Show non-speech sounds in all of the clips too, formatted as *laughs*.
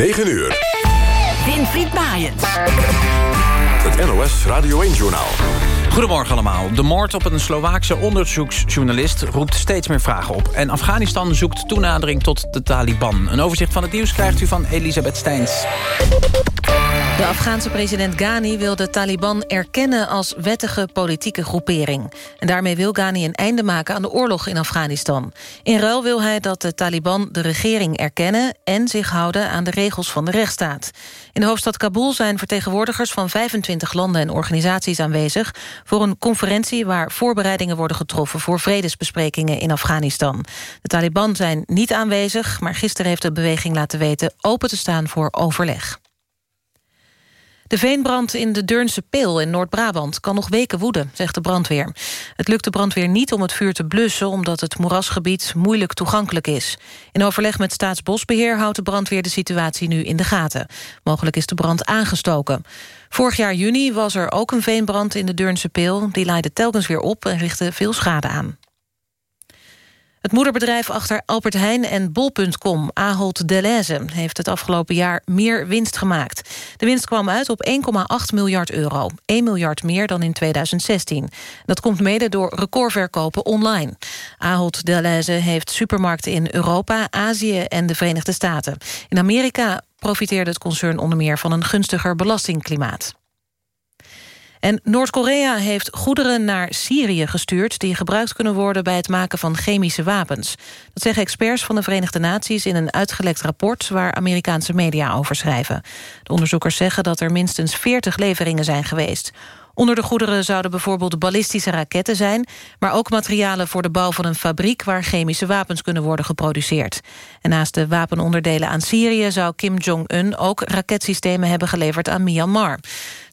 9 uur. Winfried Maaiens. Het NOS Radio 1-journaal. Goedemorgen allemaal. De moord op een Slovaakse onderzoeksjournalist roept steeds meer vragen op. En Afghanistan zoekt toenadering tot de Taliban. Een overzicht van het nieuws krijgt u van Elisabeth Steins. De Afghaanse president Ghani wil de Taliban erkennen als wettige politieke groepering. En daarmee wil Ghani een einde maken aan de oorlog in Afghanistan. In ruil wil hij dat de Taliban de regering erkennen... en zich houden aan de regels van de rechtsstaat. In de hoofdstad Kabul zijn vertegenwoordigers van 25 landen en organisaties aanwezig... voor een conferentie waar voorbereidingen worden getroffen... voor vredesbesprekingen in Afghanistan. De Taliban zijn niet aanwezig, maar gisteren heeft de beweging laten weten... open te staan voor overleg. De veenbrand in de Deurnse Peel in Noord-Brabant kan nog weken woeden, zegt de brandweer. Het lukt de brandweer niet om het vuur te blussen... omdat het moerasgebied moeilijk toegankelijk is. In overleg met Staatsbosbeheer houdt de brandweer de situatie nu in de gaten. Mogelijk is de brand aangestoken. Vorig jaar juni was er ook een veenbrand in de Deurnse Peel. Die leidde telkens weer op en richtte veel schade aan. Het moederbedrijf achter Albert Heijn en Bol.com, Ahold Delhaize... heeft het afgelopen jaar meer winst gemaakt. De winst kwam uit op 1,8 miljard euro. 1 miljard meer dan in 2016. Dat komt mede door recordverkopen online. Ahold Delhaize heeft supermarkten in Europa, Azië en de Verenigde Staten. In Amerika profiteerde het concern onder meer van een gunstiger belastingklimaat. En Noord-Korea heeft goederen naar Syrië gestuurd... die gebruikt kunnen worden bij het maken van chemische wapens. Dat zeggen experts van de Verenigde Naties... in een uitgelekt rapport waar Amerikaanse media over schrijven. De onderzoekers zeggen dat er minstens 40 leveringen zijn geweest. Onder de goederen zouden bijvoorbeeld ballistische raketten zijn... maar ook materialen voor de bouw van een fabriek... waar chemische wapens kunnen worden geproduceerd. En naast de wapenonderdelen aan Syrië... zou Kim Jong-un ook raketsystemen hebben geleverd aan Myanmar.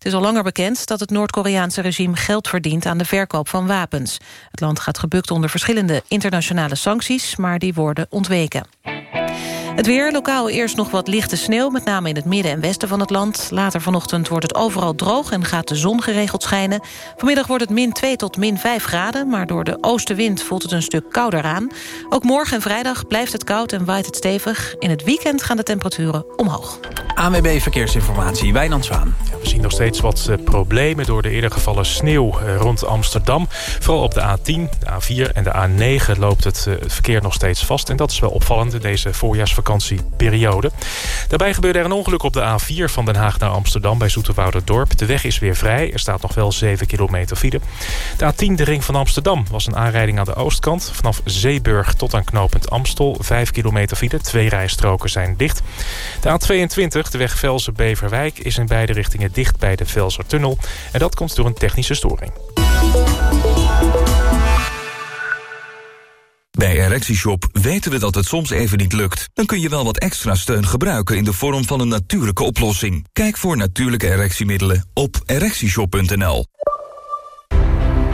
Het is al langer bekend dat het Noord-Koreaanse regime geld verdient... aan de verkoop van wapens. Het land gaat gebukt onder verschillende internationale sancties... maar die worden ontweken. Het weer, lokaal eerst nog wat lichte sneeuw... met name in het midden en westen van het land. Later vanochtend wordt het overal droog en gaat de zon geregeld schijnen. Vanmiddag wordt het min 2 tot min 5 graden... maar door de oostenwind voelt het een stuk kouder aan. Ook morgen en vrijdag blijft het koud en waait het stevig. In het weekend gaan de temperaturen omhoog. ANWB Verkeersinformatie, Wijnand Zwaan. Ja, we zien nog steeds wat uh, problemen door de eerder gevallen sneeuw uh, rond Amsterdam. Vooral op de A10, de A4 en de A9 loopt het uh, verkeer nog steeds vast. En dat is wel opvallend in deze voorjaarsvakantieperiode. Daarbij gebeurde er een ongeluk op de A4 van Den Haag naar Amsterdam bij Zoeterwouderdorp. De weg is weer vrij, er staat nog wel 7 kilometer file. De A10, de ring van Amsterdam, was een aanrijding aan de oostkant. Vanaf Zeeburg tot aan knooppunt Amstel, 5 kilometer file. Twee rijstroken zijn dicht. De A22 de weg Velsen-Beverwijk is in beide richtingen dicht bij de Velsertunnel. En dat komt door een technische storing. Bij ErectieShop weten we dat het soms even niet lukt. Dan kun je wel wat extra steun gebruiken in de vorm van een natuurlijke oplossing. Kijk voor natuurlijke erectiemiddelen op ErectieShop.nl.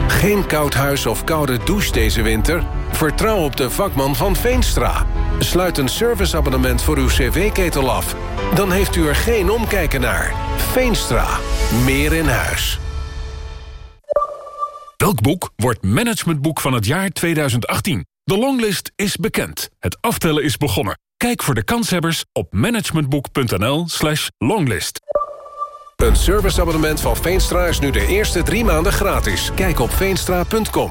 Geen koud huis of koude douche deze winter? Vertrouw op de vakman van Veenstra. Sluit een serviceabonnement voor uw cv-ketel af. Dan heeft u er geen omkijken naar. Veenstra. Meer in huis. Welk boek wordt managementboek van het jaar 2018? De longlist is bekend. Het aftellen is begonnen. Kijk voor de kanshebbers op managementboek.nl slash longlist. Een serviceabonnement van Veenstra is nu de eerste drie maanden gratis. Kijk op veenstra.com.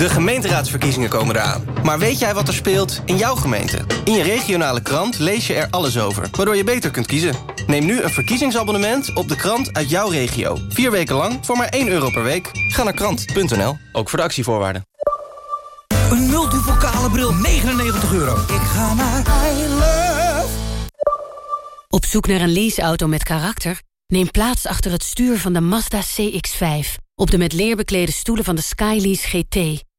De gemeenteraadsverkiezingen komen eraan. Maar weet jij wat er speelt in jouw gemeente? In je regionale krant lees je er alles over, waardoor je beter kunt kiezen. Neem nu een verkiezingsabonnement op de krant uit jouw regio. Vier weken lang voor maar 1 euro per week. Ga naar krant.nl, ook voor de actievoorwaarden. Een multipokale bril, 99 euro. Ik ga naar iLove. Op zoek naar een leaseauto met karakter? Neem plaats achter het stuur van de Mazda CX-5. Op de met leer beklede stoelen van de Skylease GT.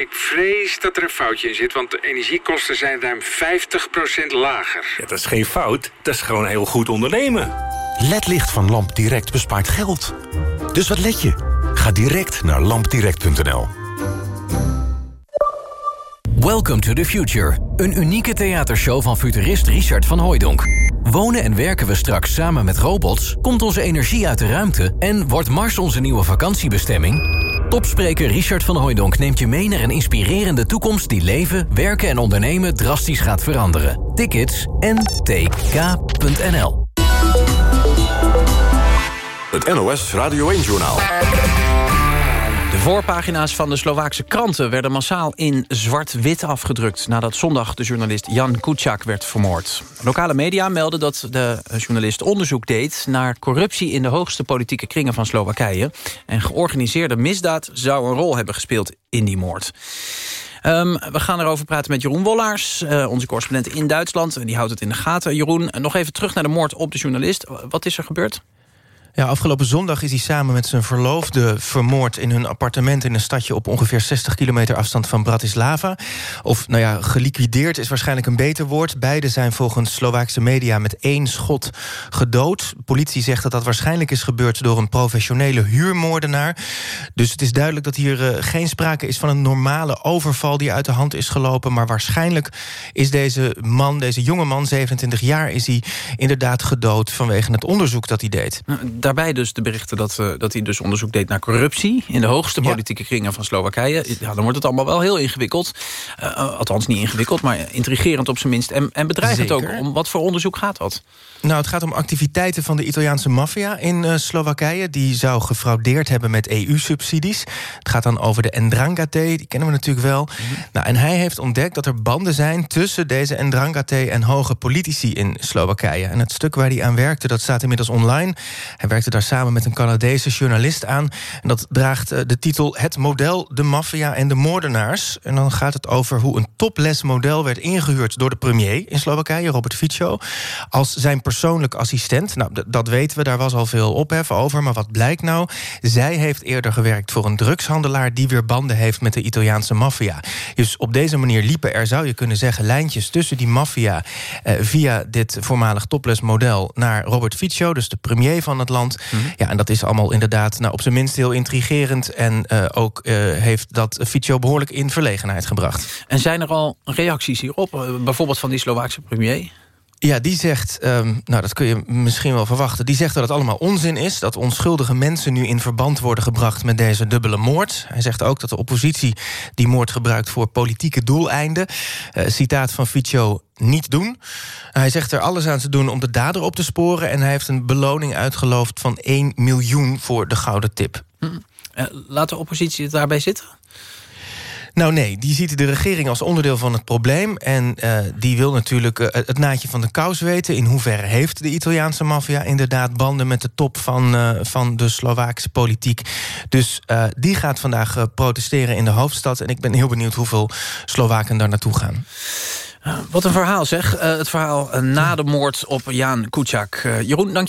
Ik vrees dat er een foutje in zit, want de energiekosten zijn ruim 50% lager. Ja, dat is geen fout, dat is gewoon heel goed ondernemen. LED-licht van LampDirect bespaart geld. Dus wat let je? Ga direct naar lampdirect.nl. Welcome to the Future. Een unieke theatershow van futurist Richard van Hooijdonk. Wonen en werken we straks samen met robots? Komt onze energie uit de ruimte? En wordt Mars onze nieuwe vakantiebestemming? Topspreker Richard van Hooijdonk neemt je mee naar een inspirerende toekomst... die leven, werken en ondernemen drastisch gaat veranderen. Tickets ntk.nl Het NOS Radio 1-journaal. De voorpagina's van de Slovaakse kranten werden massaal in zwart-wit afgedrukt... nadat zondag de journalist Jan Kuciak werd vermoord. Lokale media melden dat de journalist onderzoek deed... naar corruptie in de hoogste politieke kringen van Slowakije. En georganiseerde misdaad zou een rol hebben gespeeld in die moord. Um, we gaan erover praten met Jeroen Wollaars, uh, onze correspondent in Duitsland. Die houdt het in de gaten. Jeroen, nog even terug naar de moord op de journalist. Wat is er gebeurd? Ja, afgelopen zondag is hij samen met zijn verloofde vermoord... in hun appartement in een stadje op ongeveer 60 kilometer afstand van Bratislava. Of, nou ja, geliquideerd is waarschijnlijk een beter woord. Beide zijn volgens Slovaakse media met één schot gedood. politie zegt dat dat waarschijnlijk is gebeurd... door een professionele huurmoordenaar. Dus het is duidelijk dat hier uh, geen sprake is van een normale overval... die uit de hand is gelopen. Maar waarschijnlijk is deze man, deze jonge man, 27 jaar... is hij inderdaad gedood vanwege het onderzoek dat hij deed. Nou, daarbij dus de berichten dat, uh, dat hij dus onderzoek deed naar corruptie... in de hoogste politieke kringen van Slowakije. Ja, dan wordt het allemaal wel heel ingewikkeld. Uh, althans niet ingewikkeld, maar intrigerend op zijn minst. En, en bedreigend ook. Om wat voor onderzoek gaat dat? Nou, het gaat om activiteiten van de Italiaanse maffia in uh, Slowakije. Die zou gefraudeerd hebben met EU-subsidies. Het gaat dan over de Ndrangheta, die kennen we natuurlijk wel. Mm -hmm. nou, en hij heeft ontdekt dat er banden zijn... tussen deze Ndrangheta en hoge politici in Slowakije. En het stuk waar hij aan werkte, dat staat inmiddels online. Hij werkte daar samen met een Canadese journalist aan. En dat draagt uh, de titel Het model, de maffia en de moordenaars. En dan gaat het over hoe een topless-model werd ingehuurd... door de premier in Slowakije, Robert Fico... als zijn persoonlijk assistent. Nou, dat weten we, daar was al veel ophef over. Maar wat blijkt nou? Zij heeft eerder gewerkt voor een drugshandelaar... die weer banden heeft met de Italiaanse maffia. Dus op deze manier liepen er, zou je kunnen zeggen... lijntjes tussen die maffia eh, via dit voormalig topless-model... naar Robert Fico, dus de premier van het land. Ja, en dat is allemaal inderdaad nou, op zijn minst heel intrigerend... en uh, ook uh, heeft dat Fico behoorlijk in verlegenheid gebracht. En zijn er al reacties hierop? Uh, bijvoorbeeld van die Slovaakse premier? Ja, die zegt, um, nou dat kun je misschien wel verwachten... die zegt dat het allemaal onzin is... dat onschuldige mensen nu in verband worden gebracht met deze dubbele moord. Hij zegt ook dat de oppositie die moord gebruikt voor politieke doeleinden. Uh, citaat van Fico, niet doen. Hij zegt er alles aan te doen om de dader op te sporen... en hij heeft een beloning uitgeloofd van 1 miljoen voor de gouden tip. Hm. Uh, laat de oppositie daarbij zitten? Nou nee, die ziet de regering als onderdeel van het probleem... en uh, die wil natuurlijk uh, het naadje van de kous weten. In hoeverre heeft de Italiaanse maffia inderdaad banden... met de top van, uh, van de Slovaakse politiek. Dus die gaat vandaag protesteren in de hoofdstad... en ik ben heel benieuwd hoeveel Slowaken daar naartoe gaan. Wat een verhaal zeg. het verhaal na de moord op Jaan Kuciak. Jeroen, dank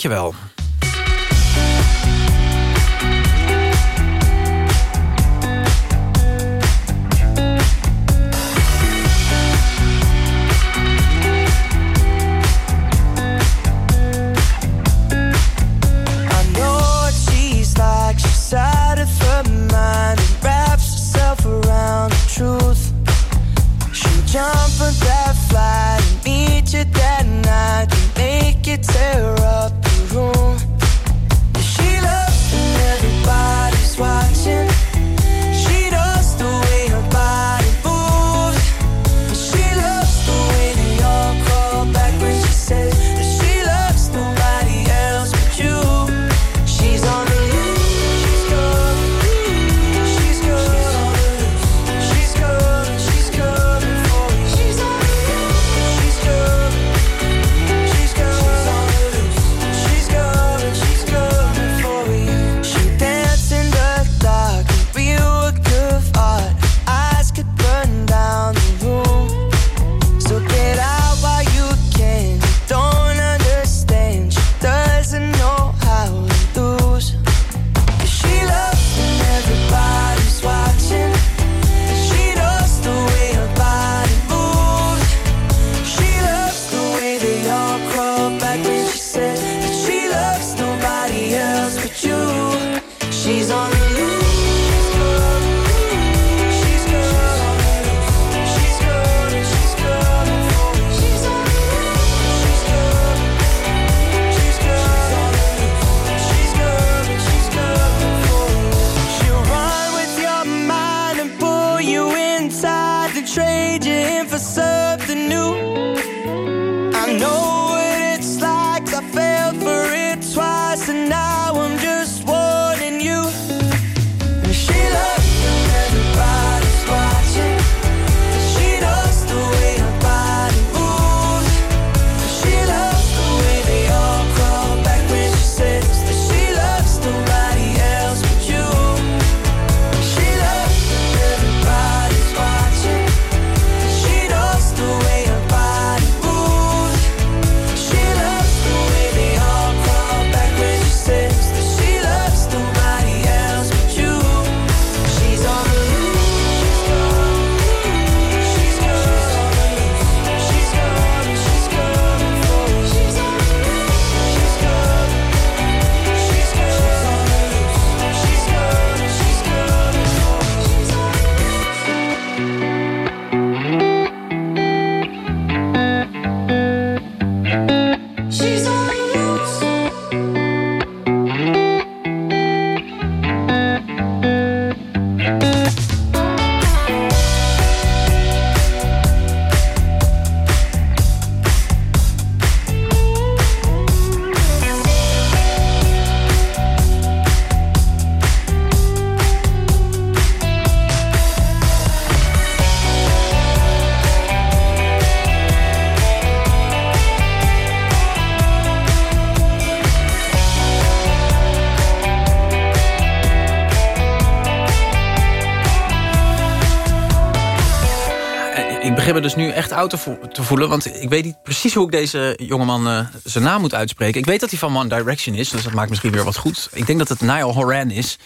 me dus nu echt oud te, vo- te voelen. Want ik weet niet precies hoe ik deze jongeman eh, zijn naam moet uitspreken. Ik weet dat hij van One Direction is. Dus dat maakt misschien weer wat goed. Ik denk dat het Niall Horan is.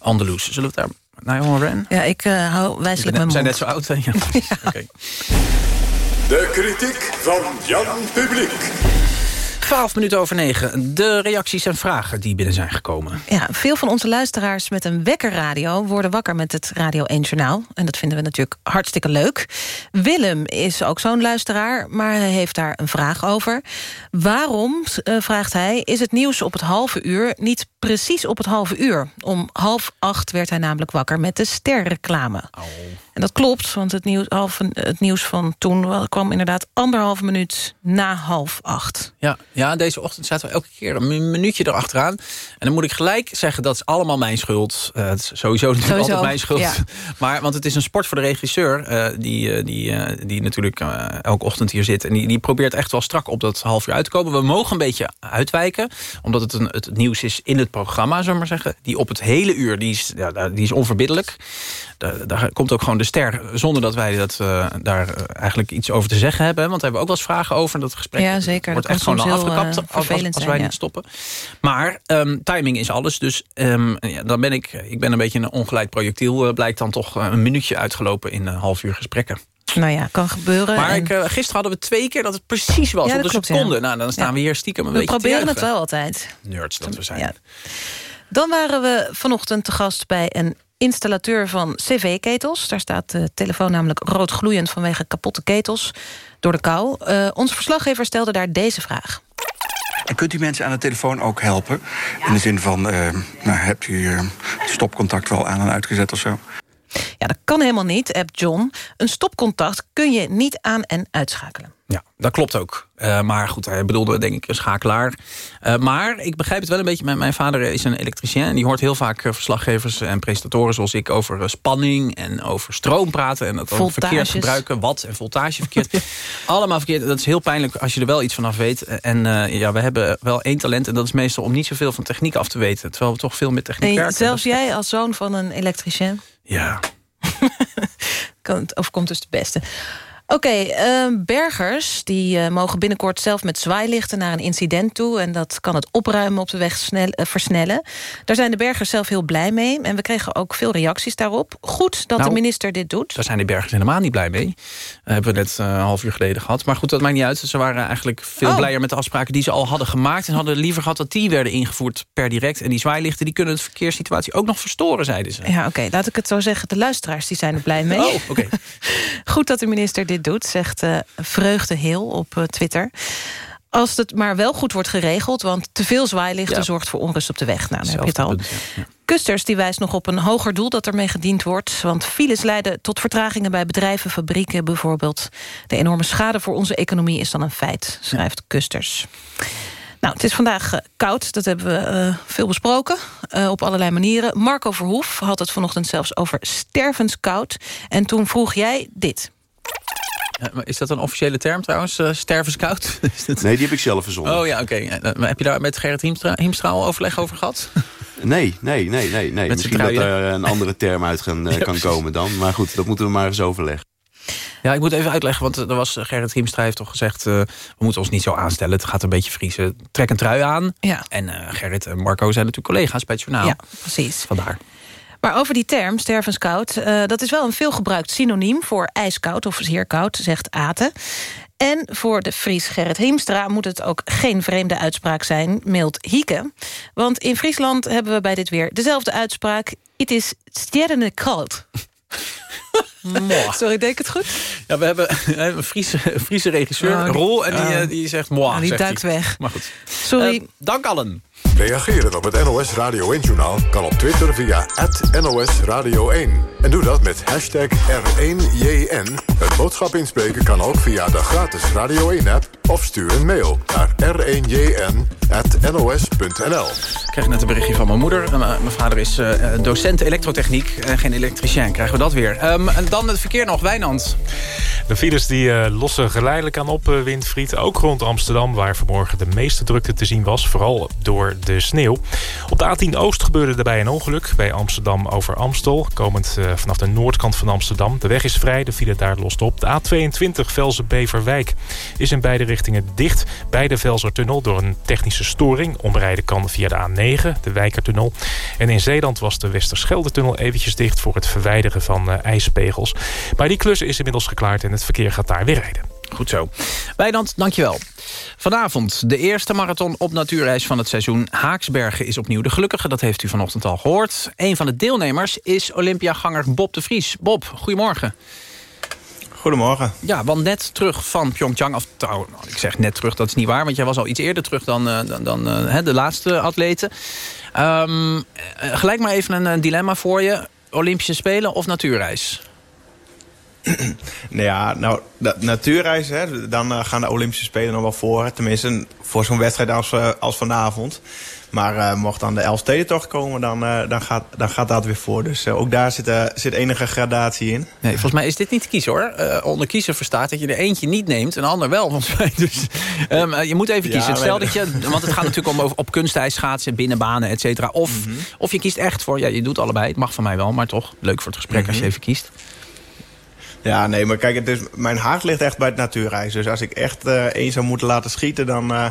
Andalus. Zullen we het daar... Niall Horan? Ja, ik eh, hou wijselijk mijn We zijn net zo oud. hè? *laughs* Ja. Oké. De kritiek van Jan Publiek. 12 minuten over 9. De reacties en vragen die binnen zijn gekomen. Ja, veel van onze luisteraars met een wekkerradio... worden wakker met het Radio 1 Journaal. En dat vinden we natuurlijk hartstikke leuk. Willem is ook zo'n luisteraar, maar hij heeft daar een vraag over. Waarom, eh, vraagt hij, is het nieuws op het halve uur... niet precies op het halve uur? Om half acht werd hij namelijk wakker met de sterreclame. En dat klopt, want het nieuws, half, het nieuws van toen... kwam inderdaad anderhalve minuut na half acht. Ja, ja, deze ochtend zaten we elke keer een mi- minuutje erachteraan. En dan moet ik gelijk zeggen, dat is allemaal mijn schuld. Eh, het is sowieso natuurlijk Sowieso, altijd mijn schuld. ja. *laughs* Maar, want het is een sport voor de regisseur... eh, die, eh, die, die natuurlijk elke ochtend hier zit. En die, die probeert echt wel strak op dat half uur uit te komen. We mogen een beetje uitwijken. Omdat het, een, het nieuws is in het programma, zullen we maar zeggen. Die op het hele uur, die is, ja, die is onverbiddelijk. Daar, daar komt ook gewoon de ster, zonder dat wij dat, eh, daar eh, eigenlijk iets over te zeggen hebben. Want daar hebben we ook wel eens vragen over. Dat gesprek Ja, zeker. wordt Dat echt gewoon afgekapt eh, als, wij ja. niet stoppen. Maar ehm, timing is alles. Dus ehm, ja, dan ben ik, ik ben een beetje een ongeleid projectiel. blijkt dan toch een minuutje uitgelopen in een half uur gesprekken. Nou ja, kan gebeuren. Maar En ik, gisteren hadden we twee keer dat het precies was. Ja, op de klopt, seconde. ja. Nou, dan staan Ja. we hier stiekem een we beetje te proberen het wel altijd. Nerds dat we zijn. Dan waren we vanochtend te gast bij een installateur van cv-ketels. Daar staat de telefoon namelijk rood gloeiend vanwege kapotte ketels door de kou. Eh, onze verslaggever stelde daar deze vraag. En kunt u mensen aan de telefoon ook helpen? In de zin van, eh, nou, hebt u eh, stopcontact wel aan en uitgezet of zo? Ja, dat kan helemaal niet, app John. Een stopcontact kun je niet aan- en uitschakelen. Ja, dat klopt ook. Eh, maar goed, hij bedoelde denk ik een schakelaar. Eh, maar ik begrijp het wel een beetje. Mijn, mijn vader is een elektricien... en die hoort heel vaak eh, verslaggevers en presentatoren zoals ik... over spanning en over stroom praten... en dat over verkeerd gebruiken, watt en voltage verkeerd. *laughs* Allemaal verkeerd. Dat is heel pijnlijk als je er wel iets vanaf weet. En ja, we hebben wel één talent... en dat is meestal om niet zoveel van techniek af te weten. Terwijl we toch veel met techniek Nee, werken. zelfs jij als zoon van een elektricien... Ja. *laughs* het overkomt dus de beste. Oké, eh, bergers die eh, mogen binnenkort zelf met zwaailichten naar een incident toe... en dat kan het opruimen op de weg snel, eh, versnellen. Daar zijn de bergers zelf heel blij mee... en we kregen ook veel reacties daarop. Goed dat Nou, de minister dit doet. Daar zijn de bergers helemaal niet blij mee. Dat hebben we net eh, een half uur geleden gehad. Maar goed, dat maakt niet uit. Ze waren eigenlijk veel Oh. blijer met de afspraken die ze al hadden gemaakt. En hadden liever gehad dat die werden ingevoerd per direct. En die zwaailichten die kunnen de verkeerssituatie ook nog verstoren, zeiden ze. Ja, oké, laat ik het zo zeggen. De luisteraars die zijn er blij mee. Oh, oké. *laughs* Goed dat de minister dit doet, zegt eh Vreugde Heel op eh, Twitter. Als het maar wel goed wordt geregeld... want te veel zwaailichten Ja. zorgt voor onrust op de weg. Nou, dan heb je het al. Punt, ja. Kusters die wijst nog op een hoger doel dat ermee gediend wordt. Want files leiden tot vertragingen bij bedrijven, fabrieken bijvoorbeeld. De enorme schade voor onze economie is dan een feit, schrijft Kusters. Nou, het is vandaag eh, koud, dat hebben we veel besproken. op allerlei manieren. Marco Verhoef had het vanochtend zelfs over stervenskoud. En toen vroeg jij dit. Ja, maar is dat een officiële term trouwens, eh, stervenskoud? *laughs* Is dat- Nee, die heb ik zelf verzonnen. Oh ja, oké. Eh, maar Heb je daar met Gerrit Hiemstra, Hiemstra al overleg over gehad? *laughs* Nee, nee, nee, nee. nee. Misschien dat er een andere term uit gaan, eh, *laughs* Ja, kan precies. komen dan. Maar goed, dat moeten we maar eens overleggen. Ja, ik moet even uitleggen, want er was, Gerrit Hiemstra heeft toch gezegd... eh, we moeten ons niet zo aanstellen, het gaat een beetje vriezen. Trek een trui aan. Ja. En eh, Gerrit en Marco zijn natuurlijk collega's bij het journaal. Ja, precies. Vandaar. Maar over die term, stervenskoud... eh, dat is wel een veelgebruikt synoniem voor ijskoud of zeer koud, zegt Aten. En voor de Fries Gerrit Hiemstra moet het ook geen vreemde uitspraak zijn, mailt Hieke. Want in Friesland hebben we bij dit weer dezelfde uitspraak. Het is stjerne koud. *laughs* Sorry, deed ik het goed? Ja, we hebben een Friese, Friese regisseur, die- Rol, en die, ah. eh, die zegt... Moi, Ah, die duikt weg. Maar goed. Sorry. Eh, dank allen. Reageren op het NOS Radio 1-journaal kan op Twitter via NOS Radio 1. En doe dat met hashtag R1JN. Het boodschap inspreken kan ook via de gratis Radio 1-app... of stuur een mail naar r1jn.nos.nl. Ik kreeg net een berichtje van mijn moeder. Eh, mijn vader is eh, docent elektrotechniek en geen elektricien. Krijgen we dat weer. Ehm, en dan het verkeer nog, Wijnand. De files die eh, lossen geleidelijk aan op, eh, Windfried. Ook rond Amsterdam, waar vanmorgen de meeste drukte te zien was. Vooral door de sneeuw. Op de A10 Oost gebeurde daarbij een ongeluk. Bij Amsterdam over Amstel. Komend eh, vanaf de noordkant van Amsterdam. De weg is vrij, de file daar lost op. De A22 Velzen-Beverwijk is in beide richtingen dicht. Bij de Velsertunnel door een technische storing. Omrijden kan via de A9, de Wijkertunnel. En in Zeeland was de Westerschelde-tunnel eventjes dicht... voor het verwijderen van eh, ijspegels. Maar die klus is inmiddels geklaard en het verkeer gaat daar weer rijden. Goed zo. Wijnand, dankjewel. Vanavond de eerste marathon op natuurreis van het seizoen. Haaksbergen is opnieuw de gelukkige, dat heeft u vanochtend al gehoord. Een van de deelnemers is Olympiaganger Bob de Vries. Bob, goedemorgen. Goedemorgen. Ja, want net terug van Pyeongchang. Of nou, ik zeg net terug, dat is niet waar. Want jij was al iets eerder terug dan, eh, dan, dan eh, hè, de laatste atleten. Ehm, eh, gelijk maar even een, eh, dilemma voor je. Olympische Spelen of natuurreis? *clears throat* Nou ja, nou, de natuurreis, hè, dan eh, gaan de Olympische Spelen nog wel voor. Tenminste, voor zo'n wedstrijd als, eh, als vanavond. Maar eh, mocht dan de Elfstedentocht komen, dan, dan, gaat, dan gaat dat weer voor. Dus ook daar zit, zit enige gradatie in. Nee, volgens mij is dit niet te kiezen hoor. Onder kiezen verstaat dat je er eentje niet neemt en de ander wel. Volgens *laughs* mij. Dus, ehm, eh, je moet even Ja, kiezen. Stel dat je, want het gaat natuurlijk om over- op kunstijs schaatsen, binnenbanen, et cetera. Of, of je kiest echt voor, ja, je doet allebei. Het mag van mij wel, maar toch leuk voor het gesprek als je Mhm. even kiest. Ja, nee, maar kijk, het is, mijn hart ligt echt bij het natuurreis. Dus als ik echt één zou moeten laten schieten, dan, eh,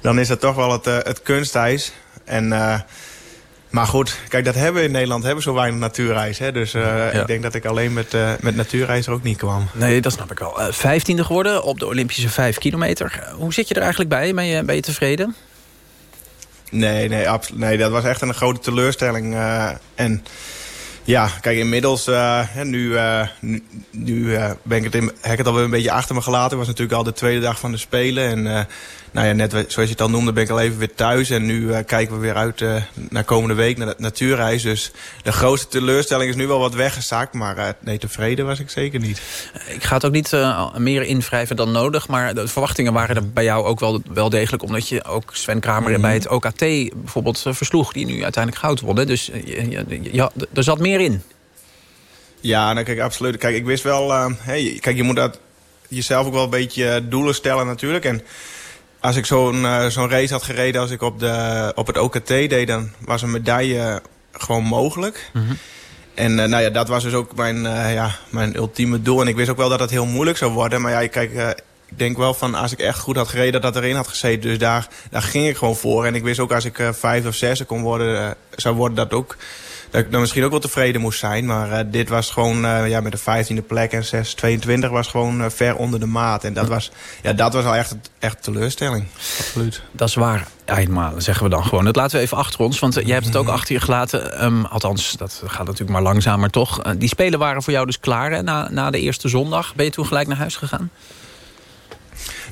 dan is het toch wel het, eh, het kunstijs. En, maar goed, kijk, dat hebben we in Nederland, hebben we zo weinig natuurreis. Hè? Dus ik denk dat ik alleen met, met natuurreis er ook niet kwam. Nee, dat snap ik wel. Vijftiende geworden op de Olympische 5 kilometer. Hoe zit je er eigenlijk bij? Ben je, ben je tevreden? Nee, nee, absoluut. Nee, dat was echt een grote teleurstelling. en ja, kijk, inmiddels, hè, nu, nu, eh, ben ik het, heb ik het alweer een beetje achter me gelaten. Het was natuurlijk al de tweede dag van de Spelen. En nou ja, net zoals je het al noemde, ben ik al even weer thuis. En nu eh, kijken we weer uit eh, naar komende week, naar de natuurreis. Dus de grootste teleurstelling is nu wel wat weggezakt. Maar eh, nee, tevreden was ik zeker niet. Ik ga het ook niet meer invrijven dan nodig. Maar de verwachtingen waren er bij jou ook wel, wel degelijk. Omdat je ook Sven Kramer Mhm. bij het OKT bijvoorbeeld versloeg. Die nu uiteindelijk goud wonnen. Dus ja, er zat meer in. Ja, nou, kijk, absoluut. Kijk, ik wist wel... hey, kijk, je moet dat jezelf ook wel een beetje doelen stellen natuurlijk. En als ik zo'n eh, zo'n race had gereden als ik op, de, op het OKT deed... dan was een medaille gewoon mogelijk. En eh, nou ja, dat was dus ook mijn, eh, ja, mijn ultieme doel. En ik wist ook wel dat het heel moeilijk zou worden. Maar ja, kijk, ik denk wel van als ik echt goed had gereden... dat dat erin had gezeten. Dus daar, daar ging ik gewoon voor. En ik wist ook als ik vijf of zes kon worden, zou worden... dat ook dat ik dan misschien ook wel tevreden moest zijn. Maar eh, dit was gewoon eh, ja, met de 15e plek en 6-22 was gewoon eh, ver onder de maat. En dat was, ja, dat was al echt, echt teleurstelling. Absoluut. Dat is waar. Eenmaal, zeggen we dan gewoon. Dat laten we even achter ons, want jij hebt het ook achter je gelaten. Ehm, althans, dat gaat natuurlijk maar langzamer toch. Eh, die spelen waren voor jou dus klaar hè, na, na de eerste zondag. Ben je toen gelijk naar huis gegaan?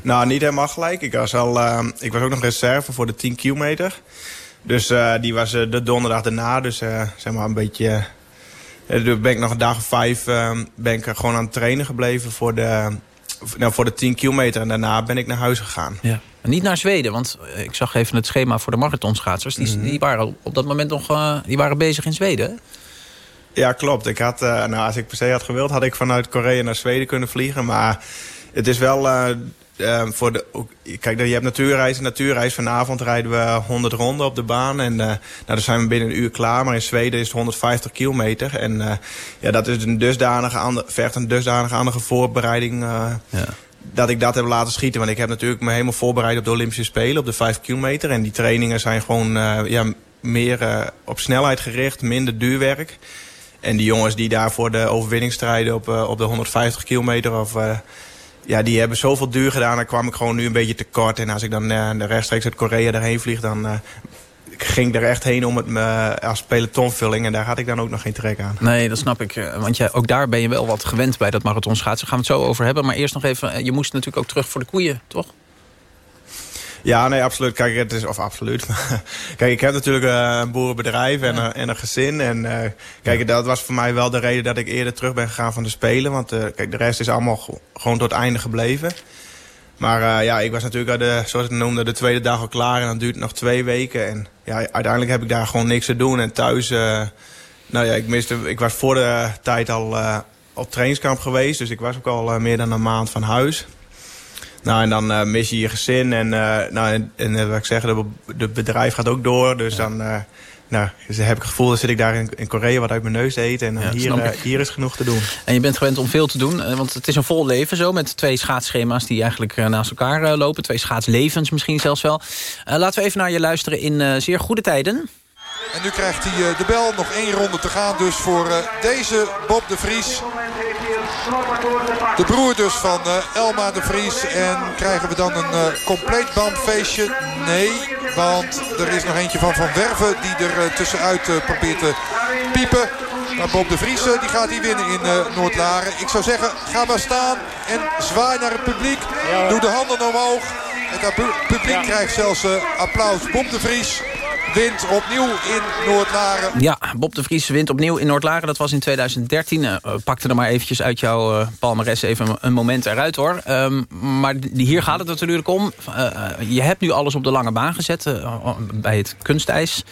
Nou, niet helemaal gelijk. Ik was, al, uh, ik was ook nog reserve voor de 10 kilometer. Dus uh, die was uh, de donderdag daarna. Dus zeg maar een beetje... toen ben ik nog een dag of vijf ben ik gewoon aan het trainen gebleven voor de, nou, voor de 10 kilometer. En daarna ben ik naar huis gegaan. Ja. En niet naar Zweden, want ik zag even het schema voor de marathonschaatsers. Die, die waren op dat moment nog die waren bezig in Zweden. Ja, klopt. Ik had, uh, nou, als ik per se had gewild, had ik vanuit Korea naar Zweden kunnen vliegen. Maar het is wel... Uh, uh, voor de, kijk, je hebt natuurreis en natuurreis. Vanavond rijden we 100 ronden op de baan. En nou, dan zijn we binnen een uur klaar. Maar in Zweden is het 150 kilometer. En ja, dat is een dusdanige andere, vergt een dusdanige andere voorbereiding... Ja dat ik dat heb laten schieten. Want ik heb natuurlijk me helemaal voorbereid op de Olympische Spelen, op de 5 kilometer. En die trainingen zijn gewoon uh, ja, meer uh, op snelheid gericht, minder duurwerk. En die jongens die daar voor de overwinning strijden op, uh, op de 150 kilometer... Of, ja, die hebben zoveel duur gedaan, dan kwam ik gewoon nu een beetje tekort. En als ik dan de rechtstreeks uit Korea erheen vlieg, dan ging er echt heen om het me als pelotonvulling. En daar had ik dan ook nog geen trek aan. Nee, dat snap ik. Want jij, ook daar ben je wel wat gewend bij dat marathonschaatsen. Daar gaan we het zo over hebben. Maar eerst nog even, je moest natuurlijk ook terug voor de koeien, toch? Ja, nee, absoluut. Kijk, het is, of absoluut. *laughs* kijk, ik heb natuurlijk uh, een boerenbedrijf en, ja. en, een gezin. En uh, kijk, ja. dat was voor mij wel de reden dat ik eerder terug ben gegaan van de Spelen. Want uh, kijk, de rest is allemaal gewoon tot het einde gebleven. Maar ja, ik was natuurlijk, de, zoals ik het noemde, de tweede dag al klaar. En dan duurt het nog twee weken. En ja, uiteindelijk heb ik daar gewoon niks te doen. En thuis, nou ja, ik, miste, ik was voor de tijd al op trainingskamp geweest. Dus ik was ook al meer dan een maand van huis. Nou, en dan mis je je gezin. En, nou, en, en wat ik zeg, de, de bedrijf gaat ook door. Dus ja. dan nou, dus heb ik het gevoel dat zit ik daar in, in Korea wat uit mijn neus eet. En ja, hier, uh, hier is genoeg te doen. En je bent gewend om veel te doen. Want het is een vol leven zo. Met twee schaatsschema's die eigenlijk naast elkaar uh, lopen. Twee scheatslevens misschien zelfs wel. Uh, laten we even naar je luisteren in zeer goede tijden. En nu krijgt hij de bel. Nog één ronde te gaan dus voor deze Bob de Vries. De broer dus van Elma de Vries. En krijgen we dan een compleet bandfeestje? Nee, want er is nog eentje van Van Werven die er uh, tussenuit uh, probeert te piepen. Maar Bob de Vries uh, die gaat hier winnen in Noord-Laren. Ik zou zeggen, ga maar staan en zwaai naar het publiek. Ja. Doe de handen omhoog. En dat publiek ja. krijgt zelfs applaus. Bob de Vries wint opnieuw in Noord-Laren. Ja, Bob de Vries wint opnieuw in Noord-Laren. Dat was in 2013. Uh, pakte er maar eventjes uit jouw uh, palmares even een moment eruit hoor. Um, maar hier gaat het natuurlijk om. Uh, je hebt nu alles op de lange baan gezet bij het kunstijs.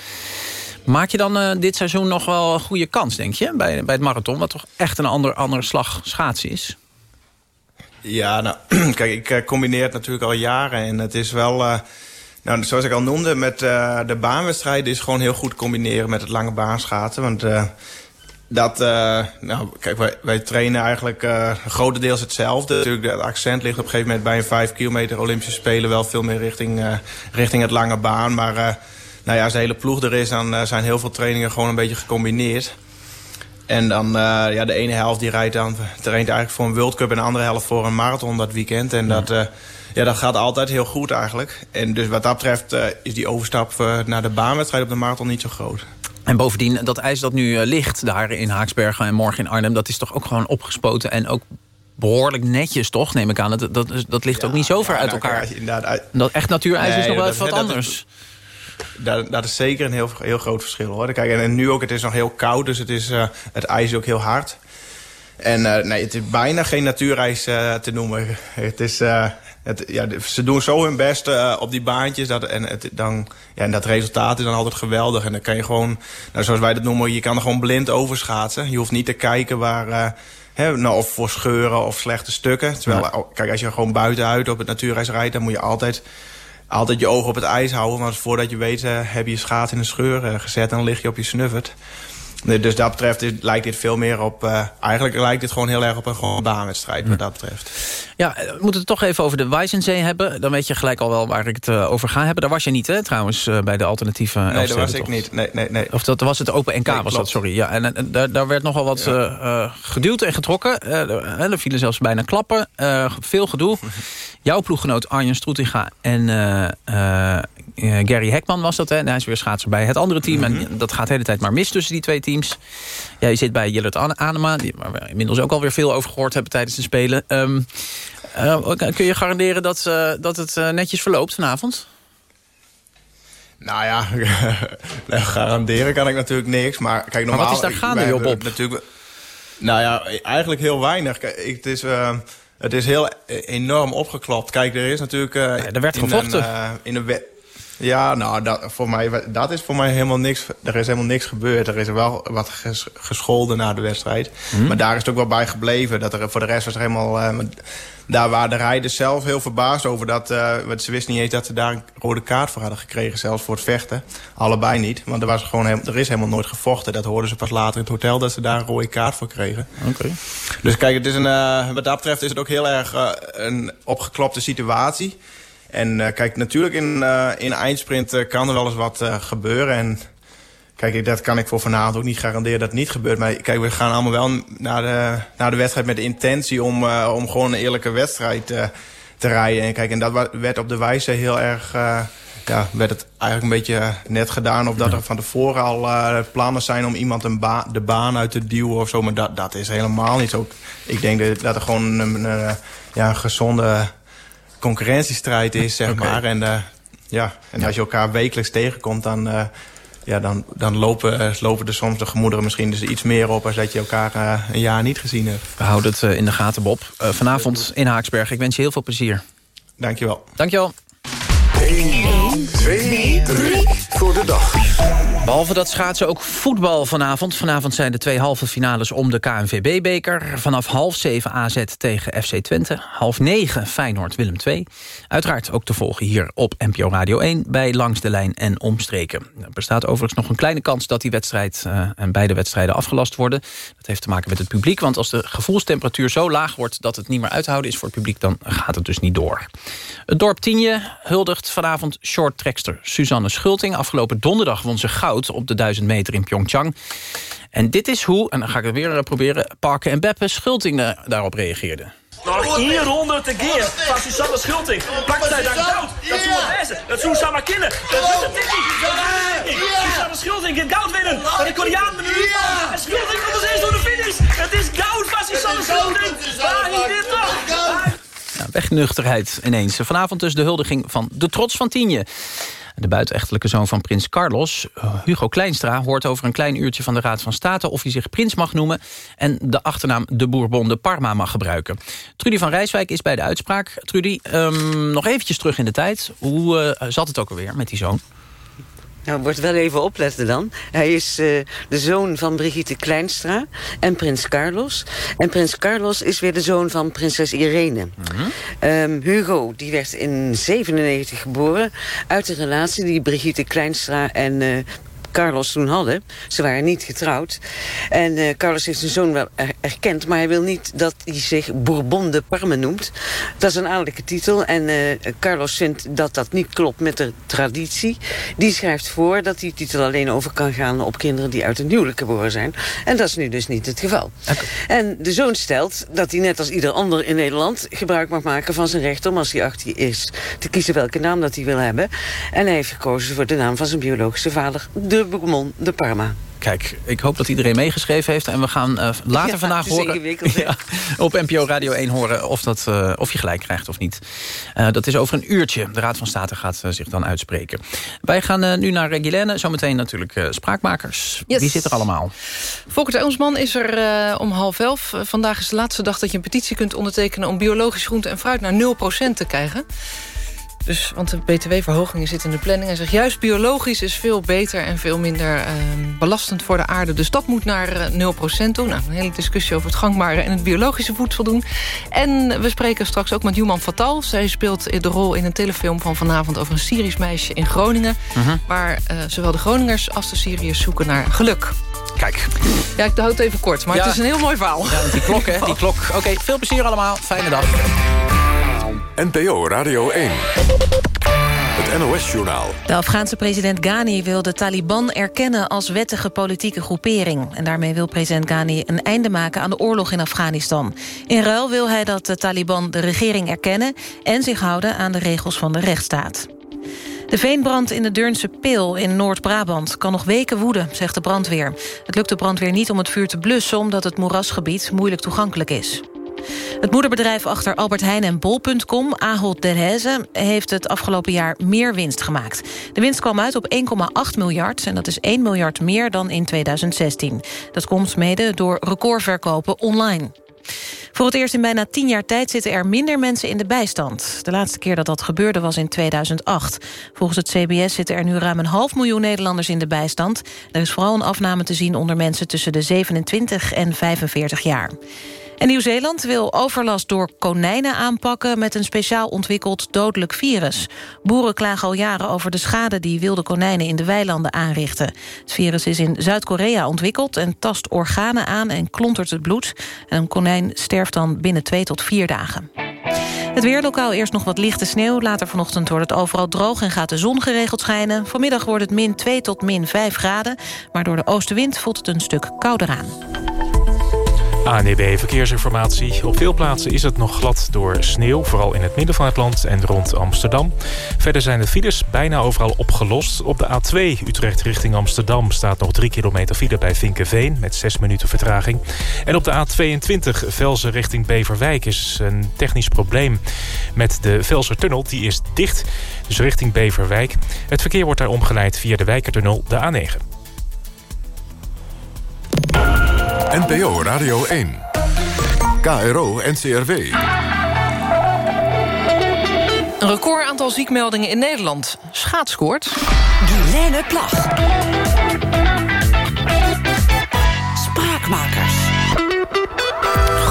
Maak je dan dit seizoen nog wel een goede kans, denk je? Bij, bij het marathon, wat toch echt een ander, andere slag schaatsen is? Ja, nou, *clears throat* kijk, ik combineer het natuurlijk al jaren. En het is wel... Nou, zoals ik al noemde, met uh, de baanwedstrijden is gewoon heel goed combineren met het lange baanschaatsen. Want uh, dat, uh, nou, kijk, wij, wij trainen eigenlijk grotendeels hetzelfde. Natuurlijk, het accent ligt op een gegeven moment bij een 5 kilometer Olympische Spelen wel veel meer richting, richting het lange baan. Maar nou ja, als de hele ploeg er is, dan zijn heel veel trainingen gewoon een beetje gecombineerd. En dan, ja, de ene helft die rijdt dan, traint eigenlijk voor een World Cup en de andere helft voor een marathon dat weekend. En dat ja, dat gaat altijd heel goed eigenlijk. En dus wat dat betreft uh, is die overstap uh, naar de baanwedstrijd op de marathon niet zo groot. En bovendien, dat ijs dat nu uh, ligt daar in Haaksbergen en morgen in Arnhem... dat is toch ook gewoon opgespoten en ook behoorlijk netjes, toch? Neem ik aan. Dat, dat, dat ligt ja, ook niet zo ver ja, uit nou, elkaar. Dat echt natuurijs nee, is nog wel wat anders. Dat, dat, is zeker een heel, heel groot verschil. hoor. Kijk, en, en nu ook, het is nog heel koud, dus het, is, het ijs is ook heel hard. En nee, het is bijna geen natuurijs te noemen. Het is, het, ja, ze doen zo hun best uh, op die baantjes. Dat, en, het, dan, ja, en dat resultaat is dan altijd geweldig. En dan kan je gewoon, nou, zoals wij dat noemen, je kan er gewoon blind over schaatsen. Je hoeft niet te kijken waar... Uh, He, nou, of voor scheuren of slechte stukken. Terwijl, ja. kijk, als je gewoon buitenuit op het natuurijs rijdt... dan moet je altijd, altijd je ogen op het ijs houden. Want voordat je weet, uh, heb je je schaats in een scheur gezet... en dan lig je op je snuffert. Dus dat betreft lijkt dit veel meer op... Uh, eigenlijk lijkt dit gewoon heel erg op een gewoon baanwedstrijd wat dat betreft. Ja, we moeten het toch even over de Weissensee hebben. Dan weet je gelijk al wel waar ik het uh, over ga hebben. Daar was je niet, hè, trouwens, uh, bij de alternatieve Nee, daar was ik niet. Nee, nee, nee. Of dat was het Open NK, nee, was dat, sorry. Ja, en, en daar, daar werd nogal wat ja. geduwd en getrokken. er vielen zelfs bijna klappen. veel gedoe. *laughs* Jouw ploeggenoot Arjen Stroetinga en uh, Gary Hekman was dat. Hè? En hij is weer schaatser bij het andere team. En mhm. dat gaat de hele tijd maar mis tussen die twee teams. Ja, je zit bij Jillert Anema. Die, waar we inmiddels ook alweer veel over gehoord hebben tijdens de Spelen. Um, Uh, kun je garanderen dat, dat het netjes verloopt vanavond? Nou ja, *laughs* garanderen kan ik natuurlijk niks. Maar, kijk, normaal, maar wat is daar gaande, Job, op? Natuurlijk, nou ja, eigenlijk heel weinig. Kijk, het is... Het is heel enorm opgeklopt. Kijk, er is natuurlijk... Uh, ja, er werd gevochten. In een, uh, in een ja, nou, dat, voor mij, dat is voor mij helemaal niks. Er is helemaal niks gebeurd. Er is wel wat ges, gescholden na de wedstrijd. Mm. Maar daar is het ook wel bij gebleven. Dat er, voor de rest was er helemaal... Uh, daar waren de rijders zelf heel verbaasd over. Dat, uh, want ze wisten niet eens dat ze daar een rode kaart voor hadden gekregen. Zelfs voor het vechten. Allebei niet. Want er, was gewoon er is helemaal nooit gevochten. Dat hoorden ze pas later in het hotel dat ze daar een rode kaart voor kregen. Oké. Okay. Dus kijk, het is een, uh, wat dat betreft is het ook heel erg een opgeklopte situatie. En uh, kijk, natuurlijk in, uh, in eindsprint uh, kan er wel eens wat gebeuren. En kijk, dat kan ik voor vanavond ook niet garanderen dat het niet gebeurt. Maar kijk, we gaan allemaal wel naar de, naar de wedstrijd met de intentie... om, om gewoon een eerlijke wedstrijd te rijden. En kijk, en dat werd op de wijze heel erg... ja, werd het eigenlijk een beetje net gedaan. Of dat er van tevoren al plannen zijn om iemand een de baan uit te duwen of zo. Maar dat, dat is helemaal niet zo. Ik denk dat, er gewoon een, een, ja, een gezonde concurrentiestrijd is, zeg okay. maar. En, uh, ja, en ja. als je elkaar wekelijks tegenkomt, dan, uh, ja, dan, dan lopen, uh, lopen er soms de gemoederen misschien dus iets meer op... als dat je elkaar een jaar niet gezien hebt. We houden het in de gaten, Bob. vanavond in Haaksberg. Ik wens je heel veel plezier. Dankjewel. Dankjewel. 1, 2, 3 voor de dag. Behalve dat schaatsen ook voetbal vanavond. Vanavond zijn de twee halve finales om de KNVB-beker. Vanaf half zeven AZ tegen FC Twente. Half negen Feyenoord Willem II. Uiteraard ook te volgen hier op NPO Radio 1... bij Langs de Lijn en Omstreken. Er bestaat overigens nog een kleine kans dat die wedstrijd... Uh, en beide wedstrijden afgelast worden. Dat heeft te maken met het publiek. Want als de gevoelstemperatuur zo laag wordt... dat het niet meer uit te houden is voor het publiek... dan gaat het dus niet door. Het dorp Tienje huldigt vanavond shorttrekster Suzanne Schulting. Afgelopen donderdag won ze goud op de 1000 meter in Pyeongchang. En dit is hoe, en dan ga ik het weer proberen... Parken en Beppe Schulting daarop reageerden. Nog ronde te gaan van Susanne Schulting. Pakt zij dan goud. Dat is wezen. Dat is Susanne. Dat is het tikkie. Susanne Schulting gaat goud winnen. En de Koreaan de En Schulting komt als eerste door de finish. Het is goud van Susanne Schulting. Waar is dit toch? Wegnuchterheid ineens. Vanavond dus de huldiging van de trots van Tienje. De buitenechtelijke zoon van prins Carlos, Hugo Kleinstra... hoort over een klein uurtje van de Raad van State... of hij zich prins mag noemen en de achternaam de Bourbon de Parma mag gebruiken. Trudy van Rijswijk is bij de uitspraak. Trudy, um, nog eventjes terug in de tijd. Hoe uh, zat het ook alweer met die zoon? Nou, wordt wel even opletten dan. Hij is uh, de zoon van Brigitte Kleinstra en prins Carlos. En prins Carlos is weer de zoon van prinses Irene. Mm -hmm. um, Hugo, die werd in 97 geboren... uit de relatie die Brigitte Kleinstra en... Uh, Carlos toen hadden. Ze waren niet getrouwd. En uh, Carlos heeft zijn zoon wel er erkend... maar hij wil niet dat hij zich Bourbon de Parme noemt. Dat is een adellijke titel. En uh, Carlos vindt dat dat niet klopt met de traditie. Die schrijft voor dat die titel alleen over kan gaan... op kinderen die uit een huwelijk geboren zijn. En dat is nu dus niet het geval. Okay. En de zoon stelt dat hij net als ieder ander in Nederland... gebruik mag maken van zijn recht om als hij 18 is... te kiezen welke naam dat hij wil hebben. En hij heeft gekozen voor de naam van zijn biologische vader... De De Parma. Kijk, ik hoop dat iedereen meegeschreven heeft. En we gaan uh, later ja, vandaag horen *laughs* ja, op NPO Radio 1 horen of, dat, uh, of je gelijk krijgt of niet. Uh, dat is over een uurtje. De Raad van State gaat zich dan uitspreken. Wij gaan nu naar Guilaine. Zometeen natuurlijk spraakmakers. Yes. Wie zit er allemaal? Volkert Eelsman is er om half elf. Vandaag is de laatste dag dat je een petitie kunt ondertekenen... om biologisch groente en fruit naar 0% te krijgen. Dus, want de btw-verhoging zit in de planning. En zegt juist biologisch is veel beter en veel minder uh, belastend voor de aarde. Dus dat moet naar uh, 0% toe. Nou, een hele discussie over het gangbare en het biologische voedsel doen. En we spreken straks ook met Juman Fatal. Zij speelt de rol in een telefilm van vanavond over een Syrisch meisje in Groningen. Uh -huh. Waar uh, zowel de Groningers als de Syriërs zoeken naar geluk. Kijk. Ja, ik houd het even kort, maar ja. het is een heel mooi verhaal. Ja, die klok, hè, die *laughs* klok. Oké, okay, veel plezier allemaal. Fijne dag. NPO Radio 1. De Afghaanse president Ghani wil de Taliban erkennen als wettige politieke groepering. En daarmee wil president Ghani een einde maken aan de oorlog in Afghanistan. In ruil wil hij dat de Taliban de regering erkennen... en zich houden aan de regels van de rechtsstaat. De veenbrand in de Deurnse Peel in Noord-Brabant kan nog weken woeden, zegt de brandweer. Het lukt de brandweer niet om het vuur te blussen... omdat het moerasgebied moeilijk toegankelijk is. Het moederbedrijf achter Albert Heijn en Bol.com, Ahold Delhaize... heeft het afgelopen jaar meer winst gemaakt. De winst kwam uit op 1,8 miljard en dat is 1 miljard meer dan in 2016. Dat komt mede door recordverkopen online. Voor het eerst in bijna tien jaar tijd zitten er minder mensen in de bijstand. De laatste keer dat dat gebeurde was in 2008. Volgens het CBS zitten er nu ruim een half miljoen Nederlanders in de bijstand. Er is vooral een afname te zien onder mensen tussen de 27 en 45 jaar. Nieuw-Zeeland wil overlast door konijnen aanpakken... met een speciaal ontwikkeld dodelijk virus. Boeren klagen al jaren over de schade die wilde konijnen in de weilanden aanrichten. Het virus is in Zuid-Korea ontwikkeld en tast organen aan en klontert het bloed. En een konijn sterft dan binnen twee tot vier dagen. Het weerlokaal eerst nog wat lichte sneeuw. Later vanochtend wordt het overal droog en gaat de zon geregeld schijnen. Vanmiddag wordt het min 2 tot min 5 graden. Maar door de oostenwind voelt het een stuk kouder aan. ANEB Verkeersinformatie. Op veel plaatsen is het nog glad door sneeuw... vooral in het midden van het land en rond Amsterdam. Verder zijn de files bijna overal opgelost. Op de A2 Utrecht richting Amsterdam staat nog 3 kilometer file bij Vinkenveen... met 6 minuten vertraging. En op de A22 Velzen richting Beverwijk is een technisch probleem... met de Velsertunnel, die is dicht, dus richting Beverwijk. Het verkeer wordt daar omgeleid via de Wijkertunnel, de A9. NPO Radio 1. KRO NCRW. Een record aantal ziekmeldingen in Nederland. Schaatskoort. Guilaine Plag. Spraakmakers.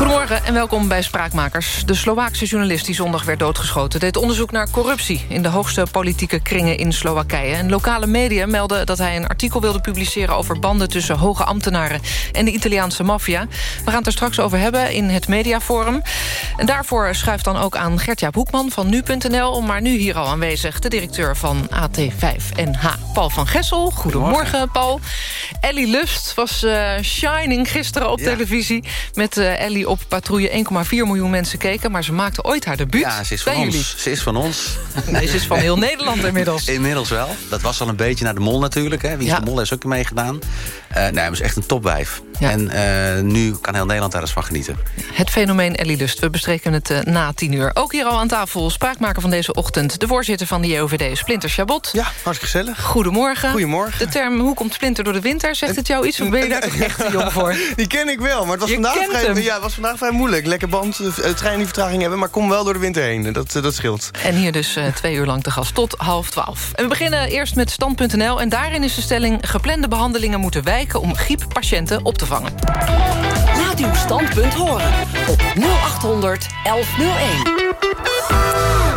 Goedemorgen en welkom bij Spraakmakers. De Slovaakse journalist die zondag werd doodgeschoten... deed onderzoek naar corruptie in de hoogste politieke kringen in Slowakije. En lokale media melden dat hij een artikel wilde publiceren... over banden tussen hoge ambtenaren en de Italiaanse maffia. We gaan het er straks over hebben in het mediaforum. En daarvoor schuift dan ook aan Gertjaap Hoekman van Nu.nl... maar nu hier al aanwezig de directeur van AT5NH, Paul van Gessel. Goedemorgen, Paul. Ellie Lust was uh, shining gisteren op Ja. televisie... met uh, Ellie op patrouille 1,4 miljoen mensen keken... maar ze maakte ooit haar debuut Ja, ze is van ons. jullie. Ze is van ons. *laughs* Nee, ze is van heel Nederland inmiddels. *laughs* Inmiddels wel. Dat was al een beetje naar de mol natuurlijk. Hè. Wie is Ja. de mol heeft ook meegedaan. Eh nee, maar ze is echt een topwijf. En eh, nu kan heel Nederland daar eens van genieten. Het fenomeen Ellie Lust. We bespreken het eh, na tien uur. Ook hier al aan tafel, spraakmaker van deze ochtend... de voorzitter van de JOVD, Splinter Chabot. Ja, hartstikke gezellig. Goedemorgen. Goedemorgen. De term hoe komt Splinter door de winter... zegt het jou iets of ben je daar toch echt te jong voor? *laughs* Die ken ik wel, maar het was, Je vandaag vrij, ja, was vandaag vrij moeilijk. Lekker band, de trein die vertraging hebben, maar kom wel door de winter heen. Dat, eh, dat scheelt. En hier dus eh, twee uur lang te gast, tot half twaalf. En we beginnen eerst met Stand.nl. En daarin is de stelling... geplande behandelingen moeten wijken om grieppatiënten op te vangen. Laat uw standpunt horen op 0800 1101.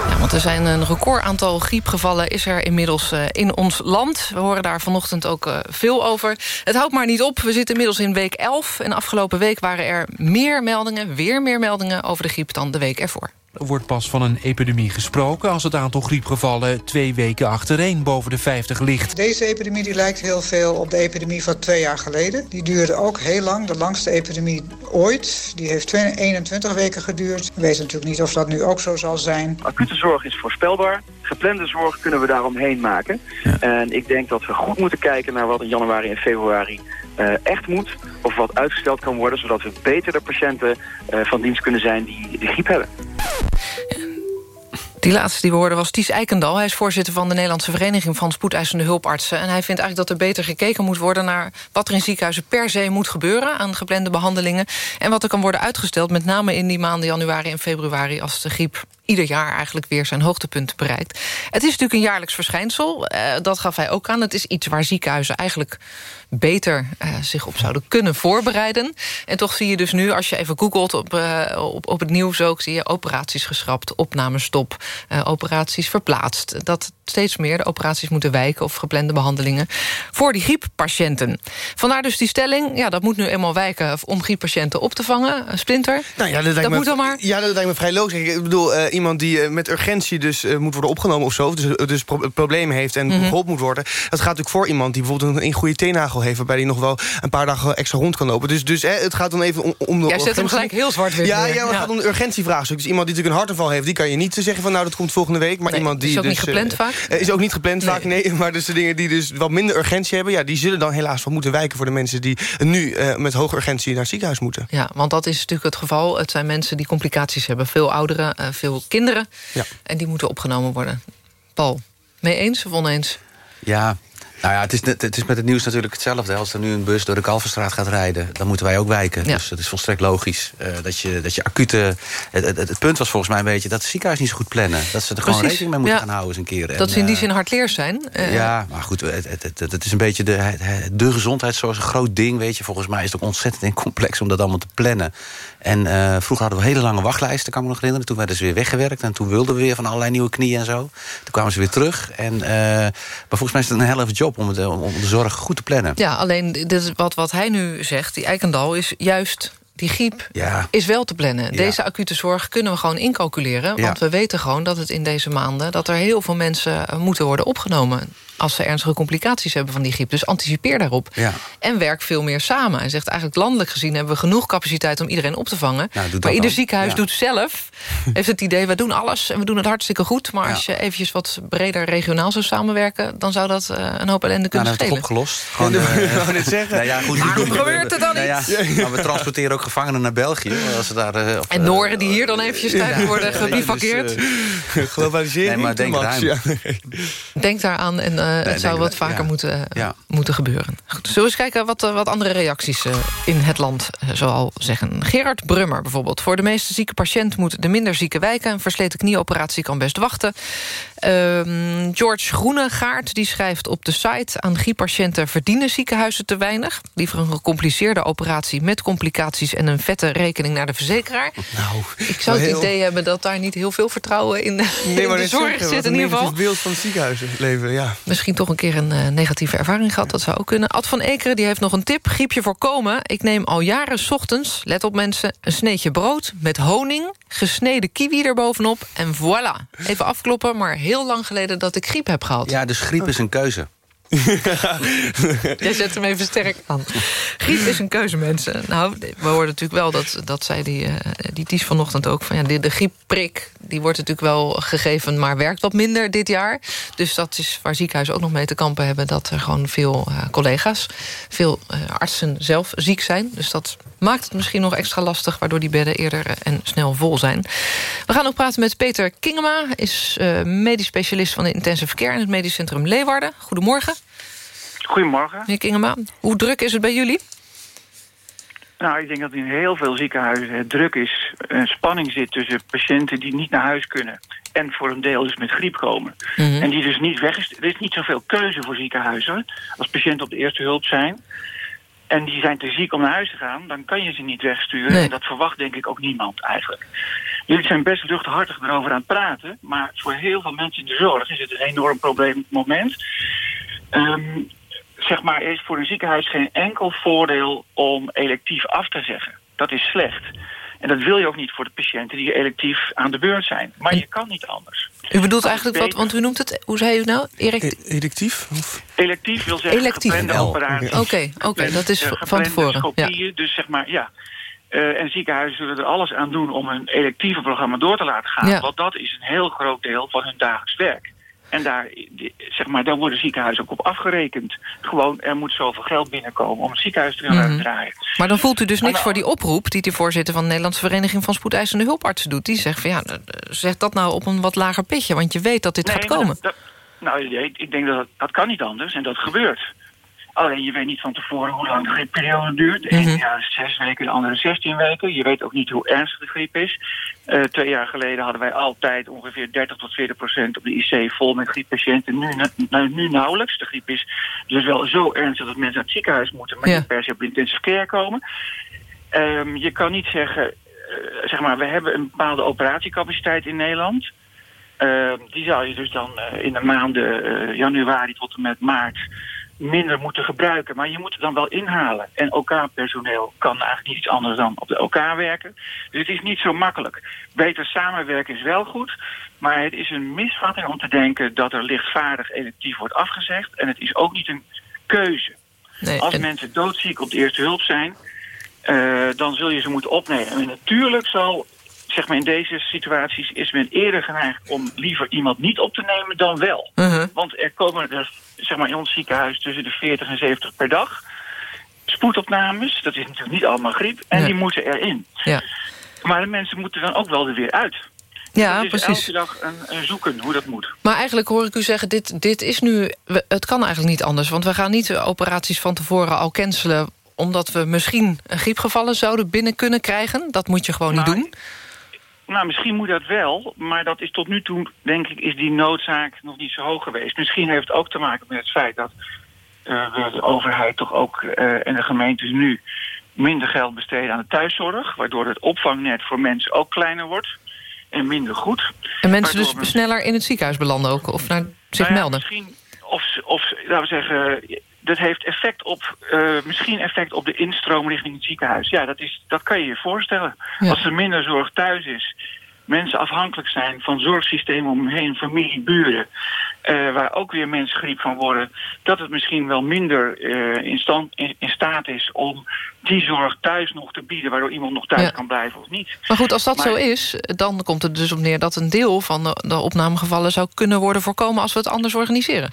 Ja, want er zijn een record aantal griepgevallen is er inmiddels eh, in ons land. We horen daar vanochtend ook eh, veel over. Het houdt maar niet op. We zitten inmiddels in week 11. En afgelopen week waren er meer meldingen, weer meer meldingen over de griep dan de week ervoor. Er wordt pas van een epidemie gesproken als het aantal griepgevallen twee weken achtereen boven de 50 ligt. Deze epidemie die lijkt heel veel op de epidemie van twee jaar geleden. Die duurde ook heel lang, de langste epidemie ooit. Die heeft 21 weken geduurd. We weten natuurlijk niet of dat nu ook zo zal zijn. Acute zorg is voorspelbaar. Geplande zorg kunnen we daaromheen maken. En ik denk dat we goed moeten kijken naar wat in januari en februari echt moet. Of wat uitgesteld kan worden, zodat we beter de patiënten eh, van dienst kunnen zijn die de griep hebben. Die laatste die we hoorden was Ties Eikendal. Hij is voorzitter van de Nederlandse Vereniging van Spoedeisende Hulpartsen. En hij vindt eigenlijk dat er beter gekeken moet worden... naar wat er in ziekenhuizen per se moet gebeuren aan geplande behandelingen. En wat er kan worden uitgesteld, met name in die maanden januari en februari... als de griep ieder jaar eigenlijk weer zijn hoogtepunt bereikt. Het is natuurlijk een jaarlijks verschijnsel. Eh, dat gaf hij ook aan. Het is iets waar ziekenhuizen eigenlijk beter eh, zich op zouden kunnen voorbereiden. En toch zie je dus nu, als je even googelt op, eh, op, op het nieuws ook... zie je operaties geschrapt, opnames stop, operaties verplaatst. Dat steeds meer de operaties moeten wijken... of geplande behandelingen voor die grieppatiënten. Vandaar dus die stelling, ja, dat moet nu eenmaal wijken... om grieppatiënten op te vangen. Splinter, Nou ja, dat, dat me, moet dan maar. Ja, dat lijkt me vrij logisch. Ik bedoel, iemand die eh, met urgentie dus eh, moet worden opgenomen of zo... dus, eh, dus pro problemen heeft en Mhm. geholpen moet worden... dat gaat natuurlijk voor iemand die bijvoorbeeld een, een goede teennagel heeft... waarbij hij nog wel een paar dagen extra rond kan lopen. Dus, dus hè, het gaat dan even om, om de Jij zet hem gelijk heel zwart-wit Ja, ja, maar het gaat om de urgentievraagstuk. Dus iemand die natuurlijk een hartaanval heeft... die kan je niet zeggen van nou, dat komt volgende week. Maar Nee, iemand die is ook dus, niet gepland vaak? Is ook niet gepland vaak, nee. *laughs* Maar dus de dingen die dus wat minder urgentie hebben... ja, die zullen dan helaas wel moeten wijken voor de mensen... die nu eh, met hoge urgentie naar het ziekenhuis moeten. Ja, want dat is natuurlijk het geval. Het zijn mensen die complicaties hebben. Veel ouderen, veel kinderen. Ja. En die moeten opgenomen worden. Paul, mee eens of oneens? Ja, nou ja, het is, het is met het nieuws natuurlijk hetzelfde. Als er nu een bus door de Kalverstraat gaat rijden... dan moeten wij ook wijken. Ja. Dus dat is volstrekt logisch. eh, dat, je, dat je acute... Het, het, het punt was volgens mij een beetje dat het ziekenhuis niet zo goed plannen. Dat ze er gewoon rekening mee moeten ja. gaan houden eens een keer. Dat En, ze in die eh, zin hardleers zijn. Eh, ja, maar goed, het, het, het, het is een beetje de, het- het- de gezondheidszorg is een groot ding, weet je. Volgens mij is het ook ontzettend en complex om dat allemaal te plannen. En vroeger hadden we hele lange wachtlijsten, kan ik me nog herinneren. Toen werden ze weer weggewerkt en toen wilden we weer van allerlei nieuwe knieën en zo. Toen kwamen ze weer terug. En, maar volgens mij is het een helft job om, het, eh, om de zorg goed te plannen. Ja, alleen dit wat, wat hij nu zegt, die Eikendal, is juist die griep Ja. is wel te plannen. Ja. Deze acute zorg kunnen we gewoon incalculeren. Ja. Want we weten gewoon dat het in deze maanden... dat er heel veel mensen eh, moeten worden opgenomen... als ze ernstige complicaties hebben van die griep. Dus anticipeer daarop. Ja. En werk veel meer samen. Hij zegt eigenlijk landelijk gezien hebben we genoeg capaciteit... om iedereen op te vangen. Nou, maar ieder dan. ziekenhuis Ja. doet zelf... heeft het idee, we doen alles en we doen het hartstikke goed. Maar als je eventjes wat breder regionaal zou samenwerken... dan zou dat eh, een hoop ellende Nou, kunnen we schelen. opgelost. Gewoon, eh, Nou ja, goed, Waarom we- gebeurt het dan nou ja, niet? maar we transporteren ook gevangenen naar België. Als ze daar, eh, En Noren die hier dan eventjes tijdens worden Ja, gebivakkeerd. dus, Globalisering. Nee, maar denk ruim. ja. Denk daaraan en het denk zou wat dat- vaker ja. moeten, Ja. moeten gebeuren. Goed, zullen we eens kijken wat, eh, wat andere reacties eh, in het land eh, zoal zeggen. Gerard Brummer bijvoorbeeld. Voor de meeste zieke patiënt moet de minder zieke wijken. Een versleten knieoperatie kan best wachten. Ehm, George Groenegaard die schrijft op de site... aan griepatiënten verdienen ziekenhuizen te weinig. Liever een gecompliceerde operatie met complicaties... en een vette rekening naar de verzekeraar. *laughs* Nou, Ik zou het heel- idee hebben dat daar niet heel veel vertrouwen in, Nee, maar de zorg zit in ieder geval. negatief beeld van het ziekenhuisleven, ja. Misschien toch een keer een eh, negatieve ervaring gehad. Dat zou ook kunnen. Ad van Ekeren die heeft nog een tip. Griepje voorkomen. Ik neem al jaren 's ochtends, let op mensen... een sneetje brood met honing, gesneden kiwi erbovenop... en voilà. Even afkloppen, maar heel lang geleden dat ik griep heb gehad. Ja, dus griep is een keuze. *laughs* Jij zet hem even sterk aan. Griep is een keuze, mensen. Nou, we hoorden natuurlijk wel, dat, dat zei die, eh, die Ties vanochtend ook... Van, ja, de, de griepprik die wordt natuurlijk wel gegeven... maar werkt wat minder dit jaar. Dus dat is waar ziekenhuizen ook nog mee te kampen hebben... dat er gewoon veel eh, collega's, veel eh, artsen zelf ziek zijn. Dus dat maakt het misschien nog extra lastig... waardoor die bedden eerder eh, en snel vol zijn. We gaan ook praten met Peter Kingema... is eh, medisch specialist van de intensive care... in het medisch centrum Leeuwarden. Goedemorgen. Goedemorgen. Meneer Kingema, hoe druk is het bij jullie? Nou, ik denk dat in heel veel ziekenhuizen het druk is. Een spanning zit tussen patiënten die niet naar huis kunnen... en voor een deel dus met griep komen. Mhm. En die dus niet weg is. Er is niet zoveel keuze voor ziekenhuizen. Als patiënten op de eerste hulp zijn... en die zijn te ziek om naar huis te gaan... dan kan je ze niet wegsturen. Nee. En dat verwacht denk ik ook niemand eigenlijk. Jullie zijn best luchthartig erover aan het praten... maar voor heel veel mensen in de zorg is het een enorm probleem op het moment... Ehm, zeg maar, er is voor een ziekenhuis geen enkel voordeel om electief af te zeggen. Dat is slecht. En dat wil je ook niet voor de patiënten die electief aan de beurt zijn. Maar je kan niet anders. U bedoelt eigenlijk wat, want u noemt het, hoe zei u nou? Erect... Electief? Electief wil zeggen Electief. geplande operaties. Oké, oké, dat is van tevoren, scopieën, Dus zeg maar, ja. Eh, en ziekenhuizen zullen er alles aan doen om een electieve programma door te laten gaan. Ja. Want dat is een heel groot deel van hun dagelijks werk. En daar, zeg maar, daar worden ziekenhuizen ook op afgerekend. Gewoon, er moet zoveel geld binnenkomen om het ziekenhuis te gaan laten draaien. Maar dan voelt u dus niks voor die oproep... die de voorzitter van de Nederlandse Vereniging van Spoedeisende Hulpartsen doet. Die zegt van ja, eh, zeg dat nou op een wat lager pitje... want je weet dat dit Nee, gaat komen. dat- dat- nou, ik, denk dat, dat kan niet anders en dat gebeurt. Alleen je weet niet van tevoren hoe lang de griepperiode duurt. De ene Mhm. jaar zes weken, de andere 16 weken. Je weet ook niet hoe ernstig de griep is. Eh, twee jaar geleden hadden wij altijd ongeveer 30 tot 40 procent op de IC vol met grieppatiënten. Nu, nou, nu nauwelijks. De griep is dus wel zo ernstig dat mensen naar het ziekenhuis moeten, maar Ja. niet per se op de intensive care komen. Ehm, je kan niet zeggen, eh, zeg maar, we hebben een bepaalde operatiecapaciteit in Nederland. Ehm, die zou je dus dan eh, in de maanden januari tot en met maart minder moeten gebruiken. Maar je moet het dan wel inhalen. En OK-personeel kan eigenlijk niet iets anders dan op de OK werken. Dus het is niet zo makkelijk. Beter samenwerken is wel goed. Maar het is een misvatting om te denken dat er lichtvaardig electief wordt afgezegd. En het is ook niet een keuze. Nee, Als en- mensen doodziek op de eerste hulp zijn, eh, dan zul je ze moeten opnemen. En natuurlijk zal, zeg maar in deze situaties, is men eerder geneigd om liever iemand niet op te nemen dan wel. Mhm. Want er komen er, zeg maar in ons ziekenhuis tussen de 40 en 70 per dag. Spoedopnames, dat is natuurlijk niet allemaal griep, en Nee. die moeten erin. Ja. Maar de mensen moeten dan ook wel er weer uit. Ja, is precies. elke dag een, een zoeken hoe dat moet. Maar eigenlijk hoor ik u zeggen, dit, dit is nu... Het kan eigenlijk niet anders. Want we gaan niet de operaties van tevoren al cancelen... omdat we misschien griepgevallen zouden binnen kunnen krijgen. Dat moet je gewoon niet doen. Nou, misschien moet dat wel, maar dat is tot nu toe, denk ik, is die noodzaak nog niet zo hoog geweest. Misschien heeft het ook te maken met het feit dat we de overheid toch ook eh, en de gemeentes nu minder geld besteden aan de thuiszorg, waardoor het opvangnet voor mensen ook kleiner wordt en minder goed. En mensen dus sneller in het ziekenhuis belanden ook. Of naar zich Nou ja, melden. Misschien, of, of laten we zeggen, dat heeft effect op, eh, misschien effect op de instroom richting het ziekenhuis. Ja, dat, is, dat kan je je voorstellen. Ja. Als er minder zorg thuis is, mensen afhankelijk zijn van zorgsystemen om hen heen, familie, buren, eh, waar ook weer mensen griep van worden, dat het misschien wel minder eh, in, stand, in, in staat is om die zorg thuis nog te bieden, waardoor iemand nog thuis Ja. kan blijven of niet. Maar goed, als dat Maar- zo is, dan komt het dus op neer... dat een deel van de, de opnamegevallen zou kunnen worden voorkomen... als we het anders organiseren.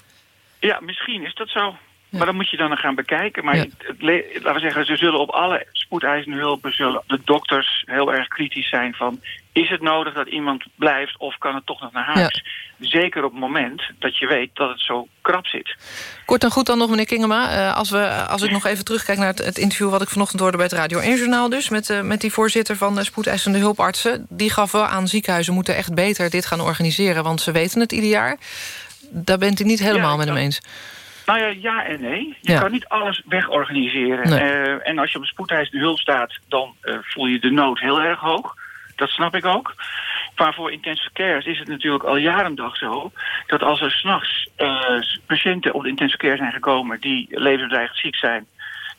Ja, misschien is dat zo. Maar dan moet je dan gaan bekijken. Maar laten we zeggen, ze zullen op alle spoedeisende hulpen... zullen de dokters heel erg kritisch zijn van... is het nodig dat iemand blijft of kan het toch nog naar huis? Zeker op het moment dat je weet dat het zo krap zit. Kort en goed dan nog, meneer Kingema. eh, als, we, als ik nog even terugkijk naar het, het interview... wat ik vanochtend hoorde bij het Radio 1-journaal dus... Met, eh, met die voorzitter van de spoedeisende hulpartsen. Die gaf wel aan ziekenhuizen moeten echt beter dit gaan organiseren... want ze weten het ieder jaar. Daar bent u niet helemaal Ja, met hem dat- eens. Nou ja, ja en nee. Je Ja. kan niet alles wegorganiseren. Nee. Eh, en als je op een spoedeisende hulp staat... dan eh, voel je de nood heel erg hoog. Dat snap ik ook. Maar voor intensive cares is het natuurlijk al jarendag zo... dat als er s'nachts uh, patiënten op de intensive care zijn gekomen... die levensbedreigend ziek zijn...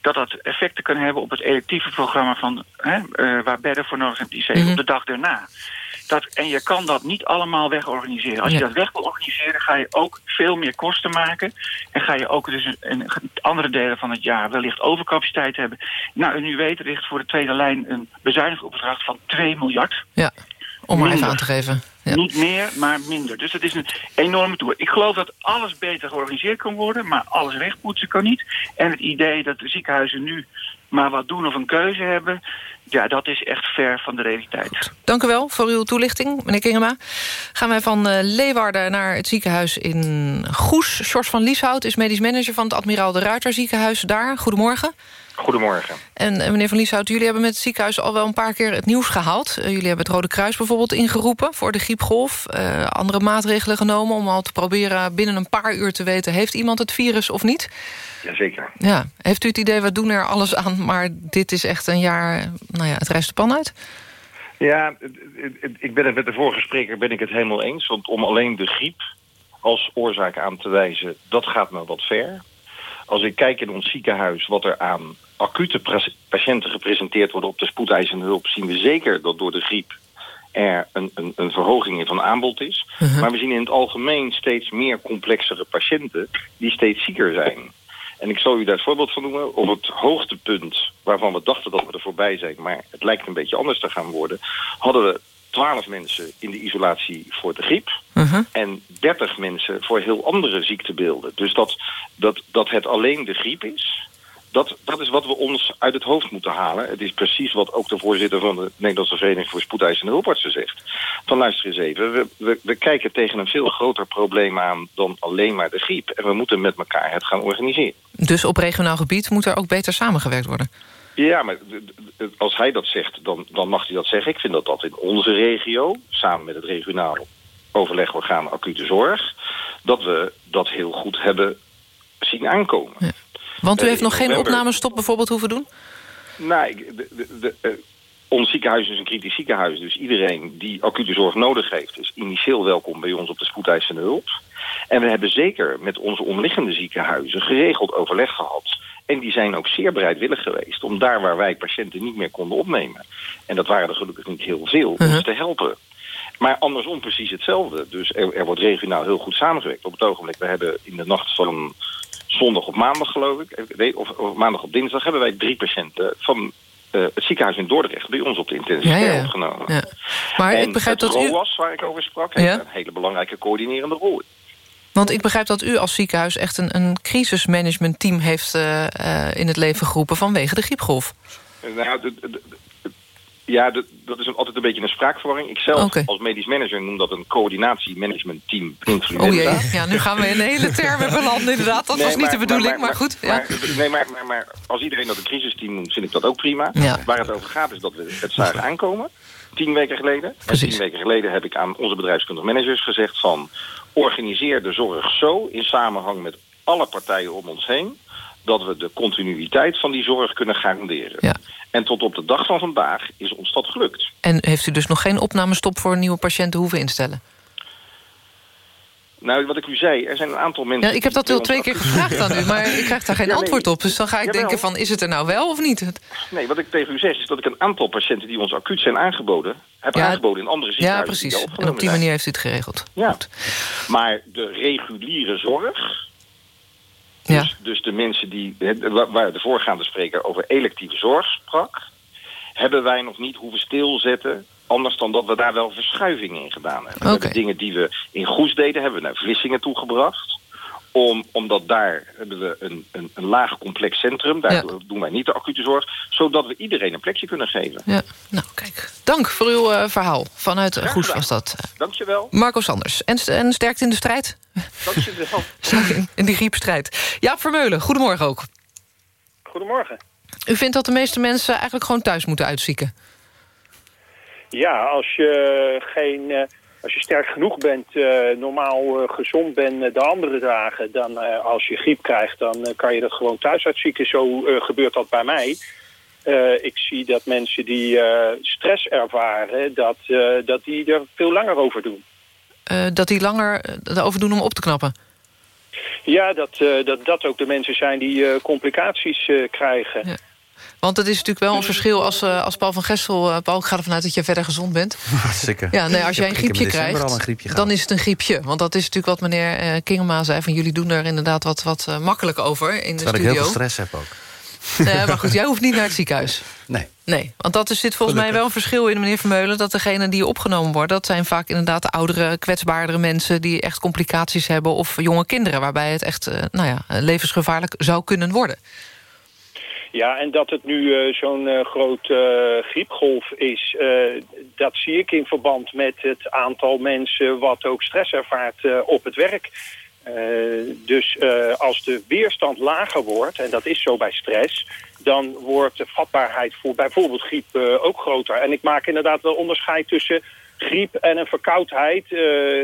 dat dat effecten kan hebben op het electieve programma... Van, hè, waar bedden voor nodig zijn op de IC Mhm. op de dag daarna. Dat, en je kan dat niet allemaal wegorganiseren. Als je dat weg wil organiseren, ga je ook veel meer kosten maken. En ga je ook dus andere delen van het jaar wellicht overcapaciteit hebben. Nou, en u weet, er ligt voor de tweede lijn een bezuinigingsopdracht van 2 miljard. Ja, om maar even aan te geven. Ja. Niet meer, maar minder. Dus het is een enorme toer. Ik geloof dat alles beter georganiseerd kan worden, maar alles wegpoetsen kan niet. En het idee dat de ziekenhuizen nu maar wat doen of een keuze hebben... ja, dat is echt ver van de realiteit. Dank u wel voor uw toelichting, meneer Kingema. Gaan wij van eh, Leeuwarden naar het ziekenhuis in Goes. George van Lieshout is medisch manager van het Admiraal de Ruiter ziekenhuis daar. Goedemorgen. Goedemorgen. En eh, meneer van Lieshout, jullie hebben met het ziekenhuis al wel een paar keer het nieuws gehaald. Eh, jullie hebben het Rode Kruis bijvoorbeeld ingeroepen voor de griepgolf. Eh, andere maatregelen genomen om al te proberen binnen een paar uur te weten... heeft iemand het virus of niet? Jazeker. Ja. Heeft u het idee, we doen er alles aan... maar dit is echt een jaar, nou ja, het reist de pan uit? Ja, ik ben het met de vorige spreker ben ik het helemaal eens. Want om alleen de griep als oorzaak aan te wijzen, dat gaat me wat ver. Als ik kijk in ons ziekenhuis wat er aan acute patiënten gepresenteerd worden op de spoedeisende hulp, zien we zeker dat door de griep er een, een, een verhoging in van aanbod is. Maar we zien in het algemeen steeds meer complexere patiënten die steeds zieker zijn. En ik zal u daar het voorbeeld van noemen. Op het hoogtepunt waarvan we dachten dat we er voorbij zijn... maar het lijkt een beetje anders te gaan worden... hadden we 12 mensen in de isolatie voor de griep... en 30 mensen voor heel andere ziektebeelden. Dus dat, dat, dat het alleen de griep is... Dat, dat is wat we ons uit het hoofd moeten halen. Het is precies wat ook de voorzitter van de Nederlandse Vereniging voor Spoedeisende Hulpartsen zegt. Van luister eens even, we, we, we kijken tegen een veel groter probleem aan dan alleen maar de griep. En we moeten met elkaar het gaan organiseren. Dus op regionaal gebied moet er ook beter samengewerkt worden. Ja, maar als hij dat zegt, dan, dan mag hij dat zeggen. Ik vind dat dat in onze regio, samen met het regionaal overlegorgaan acute zorg... dat we dat heel goed hebben zien aankomen. Want u Eh, heeft nog geen opnamestop bijvoorbeeld hoeven doen? Nou, ik, de, de, de, eh, ons ziekenhuis is een kritisch ziekenhuis. Dus iedereen die acute zorg nodig heeft... is initieel welkom bij ons op de spoedeisende hulp. En we hebben zeker met onze omliggende ziekenhuizen geregeld overleg gehad. En die zijn ook zeer bereidwillig geweest om daar waar wij patiënten niet meer konden opnemen. En dat waren er gelukkig niet heel veel, ons te helpen. Maar andersom precies hetzelfde. Dus er, er wordt regionaal heel goed samengewerkt. Op het ogenblik, we hebben in de nacht van zondag op maandag geloof ik, eh, of, of maandag op dinsdag, hebben wij drie patiënten van eh, het ziekenhuis in Dordrecht bij ons op de intensive Ja, ja, opgenomen. Ja. Maar en ik begrijp dat u... ROAS, waar ik over sprak, heeft een hele belangrijke coördinerende rol. Want ik begrijp dat u als ziekenhuis echt een, een crisismanagementteam heeft eh, eh, in het leven geroepen vanwege de griepgolf. Eh, Nou, de- de- de- ja, de- dat is een, altijd een beetje een spraakverwarring. Ik zelf als medisch manager noem dat een coördinatie-managementteam Oh jee, ja, nu gaan we in hele termen belanden inderdaad. Dat Nee, was niet de bedoeling, maar, goed. Ja. Nee, maar, maar, maar als iedereen dat een crisisteam noemt, vind ik dat ook prima. Ja. Waar het over gaat is dat we het zagen aankomen. Tien weken geleden. En tien weken geleden heb ik aan onze bedrijfskundige managers gezegd van... organiseer de zorg zo in samenhang met alle partijen om ons heen... dat we de continuïteit van die zorg kunnen garanderen. En tot op de dag van vandaag is ons dat gelukt. En heeft u dus nog geen opnamestop voor nieuwe patiënten hoeven instellen? Nou, wat ik u zei, er zijn een aantal mensen... Ja, ik heb dat al twee keer gevraagd aan u, *laughs* maar ik krijg daar geen Ja, nee. antwoord op. Dus dan ga ik denken van, is het er nou wel of niet? Nee, wat ik tegen u zeg is dat ik een aantal patiënten die ons acuut zijn aangeboden... heb Ja, aangeboden in andere Ja, ziekenhuizen. die precies. En op die manier heeft u het geregeld. Ja. Maar de reguliere zorg... Ja. Dus, dus de mensen die, waar de voorgaande spreker over electieve zorg sprak... hebben wij nog niet hoeven stilzetten... anders dan dat we daar wel verschuivingen in gedaan hebben. We hebben dingen die we in Goes deden, hebben we naar Vlissingen toegebracht... Om, omdat daar hebben we een, een, een laag complex centrum. Daar Ja. doen wij niet de acute zorg. Zodat we iedereen een plekje kunnen geven. Ja, nou kijk. Dank voor uw eh, verhaal. Vanuit Goes was dat. Dankjewel. Marco Sanders. En, en sterkte in de strijd. Dankjewel. *laughs* Zo, in, in die griepstrijd. Jaap Vermeulen, goedemorgen ook. Goedemorgen. U vindt dat de meeste mensen eigenlijk gewoon thuis moeten uitzieken? Ja, als je, geen, eh, als je sterk genoeg bent, eh, normaal eh, gezond bent de andere dagen... dan als je griep krijgt, dan kan je dat gewoon thuis uitzieken. Zo gebeurt dat bij mij. Ik zie dat mensen die stress ervaren, dat, dat die er veel langer over doen. Dat die langer erover doen om op te knappen? Ja, dat, dat dat ook de mensen zijn die complicaties krijgen. Want het is natuurlijk wel een verschil als, eh, als Paul van Gessel... eh, Paul, ik ga ervan uit dat je verder gezond bent. *laughs* Zeker. Ja, nee, als jij een Ik ik griepje krijgt, een griepje dan is het een griepje. Want dat is natuurlijk wat meneer eh, Kingema zei... van jullie doen er inderdaad wat, wat makkelijk over in de Terwijl ik studio. heel veel stress heb ook. Nee, maar goed, jij hoeft niet naar het ziekenhuis. Nee. Nee, want dat is, zit volgens mij wel een verschil in, meneer Vermeulen... dat degenen die opgenomen worden... dat zijn vaak inderdaad de oudere, kwetsbaardere mensen... die echt complicaties hebben, of jonge kinderen... waarbij het echt nou ja, levensgevaarlijk zou kunnen worden. Ja, en dat het nu eh, zo'n eh, groot eh, griepgolf is, dat zie ik in verband met het aantal mensen wat ook stress ervaart op het werk. Dus als de weerstand lager wordt, en dat is zo bij stress, dan wordt de vatbaarheid voor bijvoorbeeld griep ook groter. En ik maak inderdaad wel onderscheid tussen griep en een verkoudheid.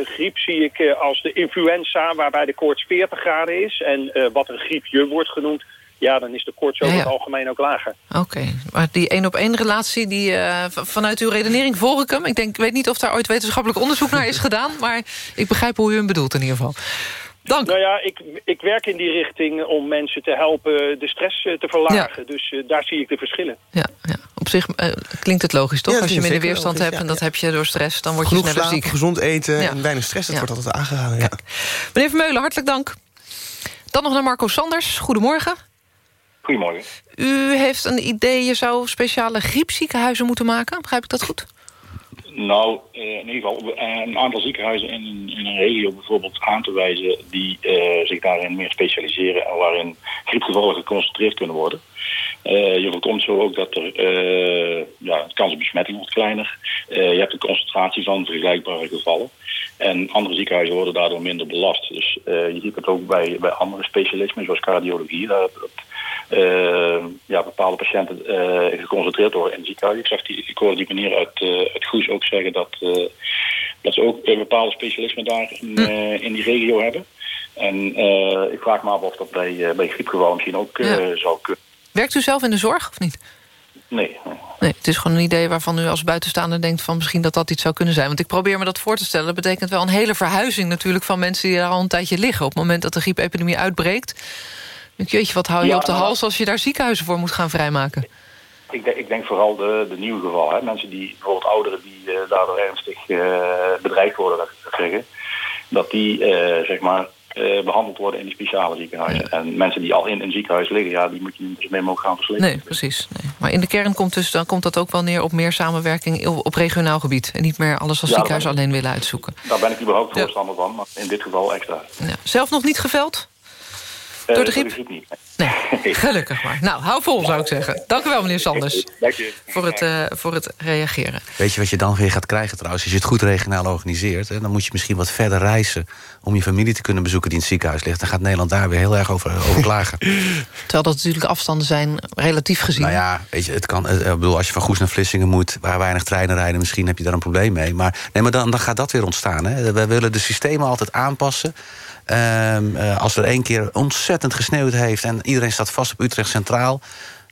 Griep zie ik als de influenza, waarbij de koorts 40 graden is. En wat een griepje wordt genoemd, ja, dan is de koorts over Ja, ja. het algemeen ook lager. Oké, maar die één-op-één relatie... Die, eh, vanuit uw redenering volg ik hem. Ik denk, ik weet niet of daar ooit wetenschappelijk onderzoek naar is gedaan... *laughs* maar ik begrijp hoe u hem bedoelt in ieder geval. Dank. Nou ja, ik, ik werk in die richting om mensen te helpen de stress eh, te verlagen. Dus eh, daar zie ik de verschillen. Ja, ja. op zich klinkt het logisch, toch? Ja, Als je minder weerstand logisch, hebt ja, en dat heb je door stress... dan word je Genoeg sneller ziek. gezond eten Ja. en weinig stress. Dat Ja. wordt altijd aangeraden. Ja. Meneer Vermeulen, hartelijk dank. Dan nog naar Marco Sanders. Goedemorgen. Goedemorgen. U heeft een idee, je zou speciale griepziekenhuizen moeten maken. Begrijp ik dat goed? Nou, eh, in ieder geval eh, een aantal ziekenhuizen in, een- in een regio bijvoorbeeld aan te wijzen die eh, zich daarin meer specialiseren en waarin griepgevallen geconcentreerd kunnen worden. Je voorkomt zo ook dat er ja, de kans op besmetting wordt kleiner. Je hebt een concentratie van vergelijkbare gevallen. En andere ziekenhuizen worden daardoor minder belast. Dus je ziet het ook bij, bij andere specialismen, zoals cardiologie. Dat eh, ja, bepaalde patiënten eh, geconcentreerd worden in het ziekenhuis. Ik, zag die, ik hoorde die meneer uit, eh uit Goes ook zeggen dat, eh, dat ze ook bepaalde specialismen daar in, eh, in die regio hebben. En ik vraag me af of dat bij, eh, bij griepgevallen misschien ook zou kunnen. Werkt u zelf in de zorg of niet? Nee. Nee, het is gewoon een idee waarvan u als buitenstaander denkt... van misschien dat dat iets zou kunnen zijn. Want ik probeer me dat voor te stellen. Dat betekent wel een hele verhuizing natuurlijk... van mensen die daar al een tijdje liggen. Op het moment dat de griepepidemie uitbreekt... jeetje, wat hou je Ja, op de hals... als je daar ziekenhuizen voor moet gaan vrijmaken? Ik, denk- ik denk vooral de, de nieuwe gevallen. Hè. Mensen die, bijvoorbeeld ouderen die eh, daardoor ernstig eh, bedreigd worden, het zeggen. Dat die, eh, zeg maar, eh, behandeld worden in die speciale ziekenhuizen. En mensen die al in een ziekenhuis liggen, ja, die moet je niet min mogelijk gaan verslikken. Nee, precies. Nee. Maar in de kern komt, dus, dan komt dat ook wel neer op meer samenwerking op regionaal gebied. En niet meer alles als Ja, ziekenhuis dat- alleen willen uitzoeken. Daar ben ik überhaupt voorstander van, maar in dit geval extra. Ja. Zelf nog niet geveld? Eh, Door de griep? niet. Nee, gelukkig maar. Nou, hou vol zou ik zeggen. Dank u wel, meneer Sanders, *laughs* Dank je. voor het, eh, voor het reageren. Weet je wat je dan weer gaat krijgen trouwens? Als je het goed regionaal organiseert... Hè, dan moet je misschien wat verder reizen... om je familie te kunnen bezoeken die in het ziekenhuis ligt. Dan gaat Nederland daar weer heel erg over, over klagen. *laughs* Terwijl dat natuurlijk afstanden zijn, relatief gezien. Nou ja, weet je, het kan, eh, ik bedoel, als je van Goes naar Vlissingen moet... waar weinig treinen rijden, misschien heb je daar een probleem mee. Maar, nee, maar dan, dan gaat dat weer ontstaan. Hè. Wij willen de systemen altijd aanpassen... Ehm, eh, als er één keer ontzettend gesneeuwd heeft... en iedereen staat vast op Utrecht Centraal...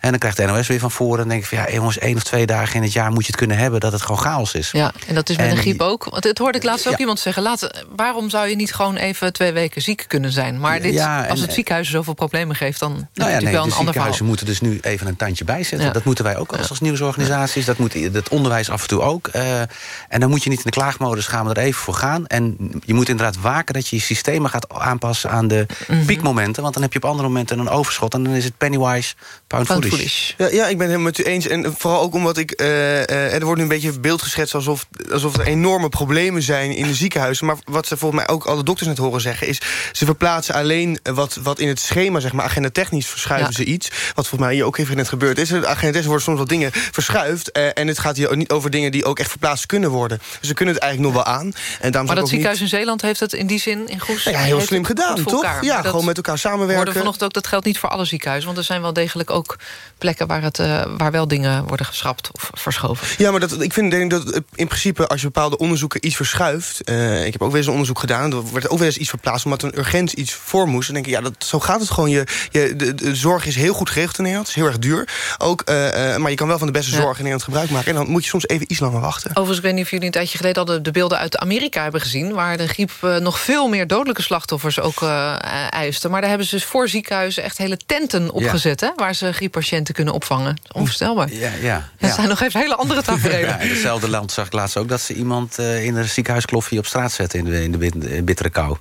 en dan krijgt de NOS weer van voren... en dan denk ik van ja, jongens, één of twee dagen in het jaar... moet je het kunnen hebben dat het gewoon chaos is. Ja, en dat is met En een griep ook. Want het hoorde ik laatst ook Ja. iemand zeggen... Laat, waarom zou je niet gewoon even twee weken ziek kunnen zijn? Maar dit, Ja, en- als het ziekenhuis zoveel problemen geeft... dan Nou ja, natuurlijk nee, wel de een ander verhaal. ziekenhuizen moeten dus nu even een tandje bijzetten. Ja. Dat moeten wij ook als, als nieuwsorganisaties. Dat moet het onderwijs af en toe ook. Eh, en dan moet je niet in de klaagmodus gaan we er even voor gaan. En je moet inderdaad waken dat je je systemen gaat aanpassen... aan de Mhm. piekmomenten. Want dan heb je op andere momenten een overschot. En dan is het pennywise, pound, Pound foolish. Ja, ja, ik ben het helemaal met u eens. En vooral ook omdat ik... eh, eh, er wordt nu een beetje een beeld geschetst... Alsof, alsof er enorme problemen zijn in de ziekenhuizen. Maar wat ze volgens mij ook alle dokters net horen zeggen... is ze verplaatsen alleen wat, wat in het schema, zeg maar... agenda technisch verschuiven Ja. ze iets. Wat volgens mij hier ook even net gebeurd is. De agenda technisch worden soms wat dingen verschuift. eh, en het gaat hier ook niet over dingen die ook echt verplaatst kunnen worden. Dus ze kunnen het eigenlijk nog wel aan. En Maar dat ziekenhuis niet... in Zeeland heeft het in die zin in Goes... Ja, heel slim gedaan, goed toch? elkaar. Ja, Maar dat gewoon met elkaar hoorden samenwerken. vanochtend ook, dat geldt niet voor alle ziekenhuizen... want er zijn wel degelijk ook plekken waar, het, eh, waar wel dingen worden geschrapt of verschoven. Ja, maar dat, ik vind denk dat in principe als je bepaalde onderzoeken iets verschuift... eh, ik heb ook weer eens een onderzoek gedaan... er werd ook weer eens iets verplaatst omdat een urgent iets voor moest. Dan denk ik, ja, dat, zo gaat het gewoon. Je, je, de, de zorg is heel goed geregeld in Nederland. Het is heel erg duur. Ook, eh, eh, maar je kan wel van de beste Ja. zorg in Nederland gebruik maken. En dan moet je soms even iets langer wachten. Overigens, ik weet niet of jullie een tijdje geleden... al de, de beelden uit Amerika hebben gezien... waar de griep eh, nog veel meer dodelijke slachtoffers ook eh, eh, eiste. Maar daar hebben ze dus voor ziekenhuizen echt hele tenten opgezet... Hè, waar ze grieppatiënten kunnen opvangen. Onvoorstelbaar. Ja, ja. Dat ja. zijn nog even hele andere *laughs* tafereelen. Ja, in hetzelfde land zag ik laatst ook dat ze iemand eh, in een ziekenhuiskloffie op straat zetten in de, in de eh, bittere kou.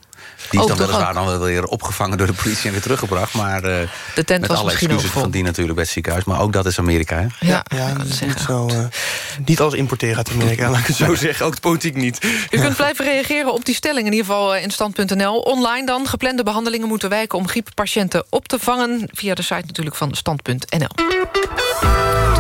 Die is dan weliswaar dan wel weer opgevangen door de politie en weer teruggebracht. Maar eh, De tent met was alle misschien excuses van die natuurlijk bij het ziekenhuis. Maar ook dat is Amerika, hè? Ja, Ja, dat is niet, zo, eh, niet alles importeren uit Amerika, laat ik het zo zeggen. Ook de politiek niet. U kunt blijven reageren op die stelling, in ieder geval eh, in stand.nl. Online dan, geplande behandelingen moeten wijken... om grieppatiënten op te vangen. Via de site natuurlijk van stand.nl.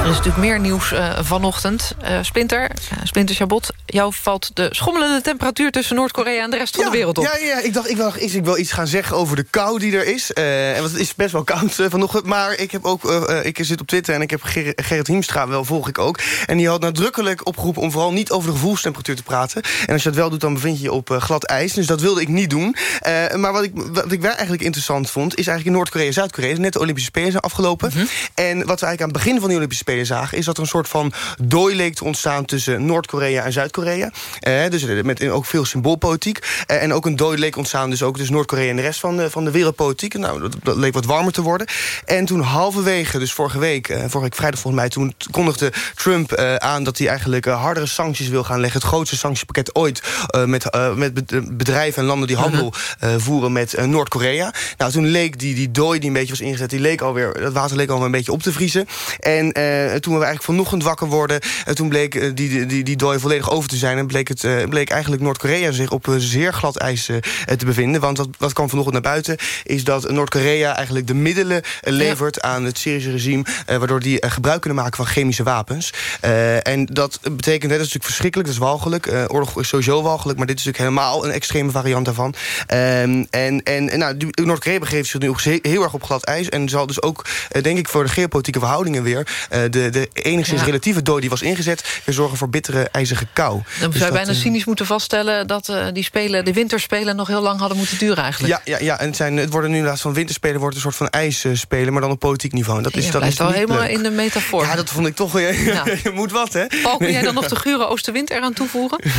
Er is natuurlijk meer nieuws eh, vanochtend. Eh, Splinter, eh, Splinter Chabot, jou valt de schommelende temperatuur... tussen Noord-Korea en de rest van de wereld op. Ja, ja ik dacht, ik wil, ik wil iets gaan zeggen over de kou die er is. En want het is best wel koud vanochtend. Maar ik, heb ook, ik zit op Twitter en ik heb Ger Gerrit Hiemstra, wel volg ik ook. En die had nadrukkelijk opgeroepen om vooral niet over de gevoelstemperatuur te praten. En als je dat wel doet, dan bevind je je op glad ijs. Dus dat wilde ik niet doen. Maar wat ik, wat ik wel eigenlijk interessant vond... is eigenlijk in Noord-Korea en Zuid-Korea... net de Olympische Spelen zijn afgelopen. En wat we eigenlijk aan het begin van die Olympische Spelen zagen... is dat er een soort van dooi leek te ontstaan tussen Noord-Korea en Zuid-Korea. Eh, dus eh, met ook veel symboolpolitiek. Eh, en ook een dooi leek ontstaan dus ook tussen Noord-Korea en de rest van de, van de wereldpolitiek. Nou, dat, dat leek wat warmer te worden. En toen halverwege, dus vorige week, eh, vorige week vrijdag volgens mij... toen kondigde Trump eh, aan dat hij eigenlijk eh, hardere sancties wil gaan leggen. Het grootste sanctiepakket ooit eh, met, eh, met bed- bedrijven en landen die handel eh, voeren met eh, Noord-Korea. Nou, toen leek die, die dooi die een beetje was ingezet, die leek alweer, dat water leek alweer een beetje op te vriezen. En eh, toen we eigenlijk vanochtend wakker worden, eh, toen bleek eh, die, die, die, dooi volledig over te zijn. En bleek, het, eh, bleek eigenlijk Noord-Korea zich op een zeer glad ijs eh, te bevinden. Want wat, wat kwam vanochtend naar buiten, is dat Noord-Korea eigenlijk de middelen eh, levert aan het Syrische regime, eh, waardoor die eh, gebruik kunnen maken van chemische wapens. Eh, en dat betekent, hè, dat is natuurlijk verschrikkelijk, dat is walgelijk. Eh, oorlog is sowieso walgelijk, maar dit is natuurlijk helemaal een extreme variant daarvan. Ehm, en en, en nou, Noord-Korea begeeft zich nu heel erg op glad ijs. En zal dus ook, eh, denk ik, voor de geopolitieke verhoudingen weer... eh, de, de enigszins Ja. relatieve dooi die was ingezet... weer zorgen voor bittere, ijzige kou. Dan Dus zou je dat, bijna eh, cynisch moeten vaststellen... dat eh, die spelen, de winterspelen nog heel lang hadden moeten duren eigenlijk. Ja, ja, ja en het, zijn, het worden nu in plaats van winterspelen... wordt een soort van ijsspelen, maar dan op politiek niveau. En Dat is, je dat blijft is wel helemaal leuk. in de metafoor. Ja, dat vond ik toch... wel- *laughs* Je moet wat, hè? Paul, kun jij dan nog de *laughs* gure oostenwind eraan toevoegen? *laughs*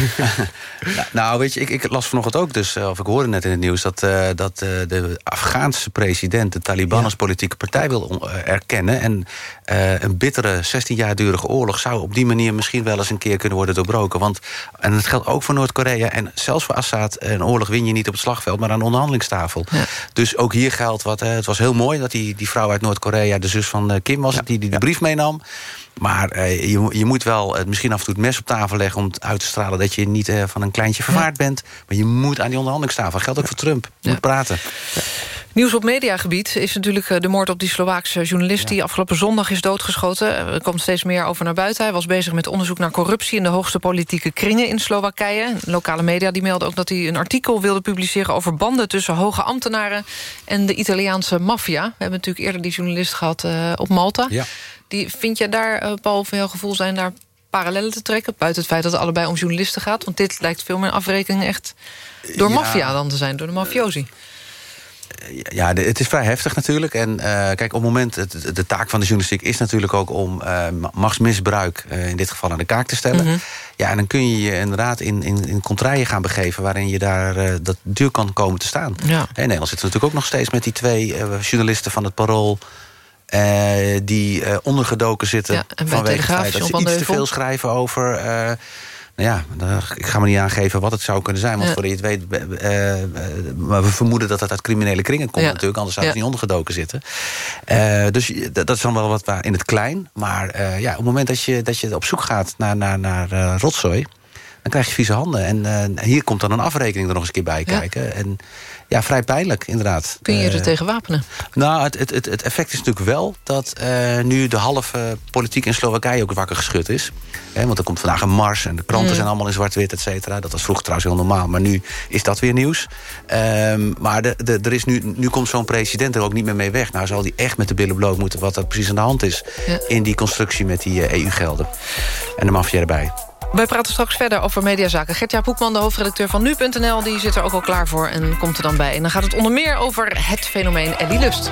Nou, nou, weet je, ik, ik las vanochtend ook dus, eh, of ik hoorde net in het nieuws... dat, eh, dat eh, de Afghaanse president de Taliban als politieke partij wil eh, erkennen. En eh, een bittere 16 jaar durige oorlog zou op die manier misschien wel eens een keer kunnen worden doorbroken. Want, en dat geldt ook voor Noord-Korea en zelfs voor Assad. Een oorlog win je niet op het slagveld, maar aan de onderhandelingstafel. Dus ook hier geldt wat. eh, het was heel mooi dat die, die vrouw uit Noord-Korea, de zus van eh, Kim was, die, die de brief meenam. Maar eh, je, je moet wel eh, misschien af en toe het mes op tafel leggen... om het uit te stralen dat je niet eh, van een kleintje vervaard bent. Maar je moet aan die onderhandelingstafel. Dat geldt ook voor Trump. Je moet praten. Nieuws op mediagebied is natuurlijk de moord op die Slovaakse journalist... die afgelopen zondag is doodgeschoten. Er komt steeds meer over naar buiten. Hij was bezig met onderzoek naar corruptie... in de hoogste politieke kringen in Slowakije. Lokale media die melden ook dat hij een artikel wilde publiceren... over banden tussen hoge ambtenaren en de Italiaanse maffia. We hebben natuurlijk eerder die journalist gehad eh, op Malta. Ja. Die, vind je daar, eh, Paul, van jouw gevoel zijn daar parallellen te trekken? Buiten het feit dat het allebei om journalisten gaat. Want dit lijkt veel meer afrekening echt door Ja. maffia dan te zijn. Door de mafiosi. Ja, de- het is vrij heftig natuurlijk. En eh, kijk, op het moment, de taak van de journalistiek is natuurlijk ook om eh, ma- machtsmisbruik eh, in dit geval aan de kaak te stellen. Mhm. Ja, en dan kun je je inderdaad in, in, in contraien gaan begeven waarin je daar eh, dat duur kan komen te staan. Ja. In Nederland zitten we natuurlijk ook nog steeds met die twee eh, journalisten van het Parool. Eh, die eh, ondergedoken zitten Ja, vanwege het feit dat ze iets te veel schrijven over. eh, nou ja, ik ga me niet aangeven wat het zou kunnen zijn. Want Ja. voordat je het weet... maar we vermoeden dat het uit criminele kringen komt Ja. natuurlijk. Anders ze Ja. niet ondergedoken zitten. Dus dat dat is dan wel wat waar- in het klein. Maar ja, op het moment dat je, dat je op zoek gaat naar, naar, naar rotzooi... dan krijg je vieze handen. En hier komt dan een afrekening er nog eens een keer bij kijken. En ja, vrij pijnlijk inderdaad. Kun je er Eh, tegen wapenen? nou, het, het, het, het effect is natuurlijk wel dat eh, nu de halve politiek in Slowakije ook wakker geschud is. Want er komt vandaag een mars en de kranten Mm. zijn allemaal in zwart-wit, et cetera. Dat was vroeger trouwens heel normaal, maar nu is dat weer nieuws. Ehm, maar de, de, er is nu, nu komt zo'n president er ook niet meer mee weg. Nou zal die echt met de billen bloot moeten wat er precies aan de hand is... Ja. in die constructie met die eh, EU-gelden. En de maffia erbij. Wij praten straks verder over mediazaken. Gertja Poekman, de hoofdredacteur van Nu.nl... die zit er ook al klaar voor en komt er dan bij. En dan gaat het onder meer over het fenomeen Ellie Lust.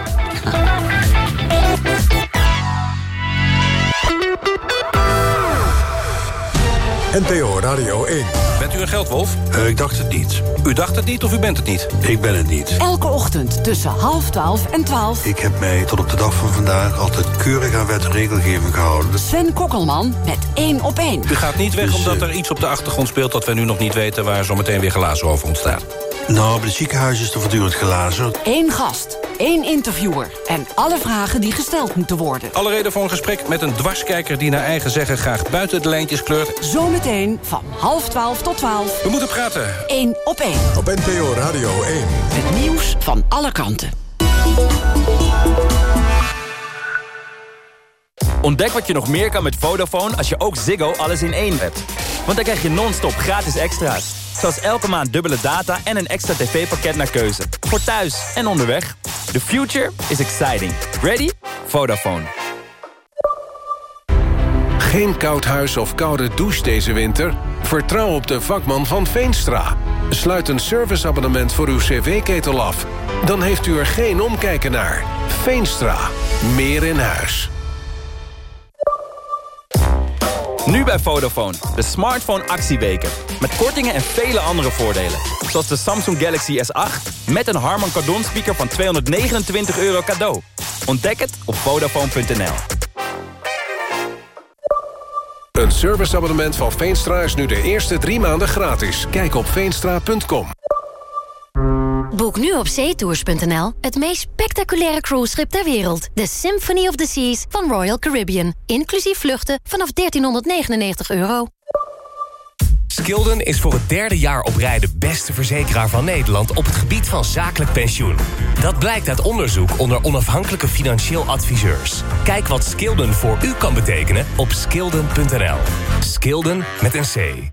NPO Radio 1. Bent u een geldwolf? ik dacht het niet. U dacht het niet of u bent het niet? Ik ben het niet. Elke ochtend tussen half twaalf en twaalf. Ik heb mij tot op de dag van vandaag altijd keurig aan wet en regelgeving gehouden. Sven Kokkelman met één op één. U gaat niet weg Dus, omdat eh, er iets op de achtergrond speelt... dat wij nu nog niet weten waar zometeen weer glazen over ontstaan. Nou, bij het ziekenhuis is er voortdurend glazen. Eén gast, één interviewer en alle vragen die gesteld moeten worden. Alle reden voor een gesprek met een dwarskijker... die naar eigen zeggen graag buiten de lijntjes kleurt. Zometeen van half twaalf tot twaalf. We moeten praten. Eén op één. Op NPO Radio 1. Het nieuws van alle kanten. Ontdek wat je nog meer kan met Vodafone als je ook Ziggo alles in één hebt. Want dan krijg je non-stop gratis extra's. Zoals elke maand dubbele data en een extra tv-pakket naar keuze. Voor thuis en onderweg. The future is exciting. Ready? Vodafone. Geen koud huis of koude douche deze winter? Vertrouw op de vakman van Veenstra. Sluit een serviceabonnement voor uw cv-ketel af. Dan heeft u er geen omkijken naar. Veenstra. Meer in huis. Nu bij Vodafone. De smartphone actieweken. Met kortingen en vele andere voordelen. Zoals de Samsung Galaxy S8 met een Harman Kardon speaker van 229 euro cadeau. Ontdek het op Vodafone.nl. Een serviceabonnement van Veenstra is nu de eerste drie maanden gratis. Kijk op veenstra.com. Boek nu op zeetours.nl het meest spectaculaire cruiseschip ter wereld. De Symphony of the Seas van Royal Caribbean. Inclusief vluchten vanaf 1399 euro. Skilden is voor het derde jaar op rij de beste verzekeraar van Nederland op het gebied van zakelijk pensioen. Dat blijkt uit onderzoek onder onafhankelijke financieel adviseurs. Kijk wat Skilden voor u kan betekenen op skilden.nl. Skilden met een C.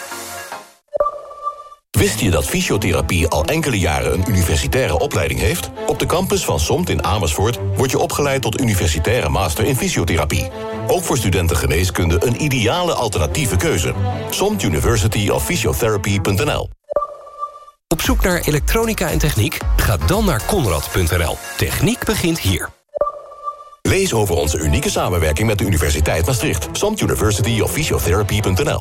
Wist je dat fysiotherapie al enkele jaren een universitaire opleiding heeft? Op de campus van SOMT in Amersfoort word je opgeleid tot universitaire master in fysiotherapie. Ook voor studenten geneeskunde een ideale alternatieve keuze. SOMT University of Physiotherapy.nl Op zoek naar elektronica en techniek? Ga dan naar konrad.nl. Techniek begint hier. Lees over onze unieke samenwerking met de Universiteit Maastricht. SOMT University of Physiotherapy.nl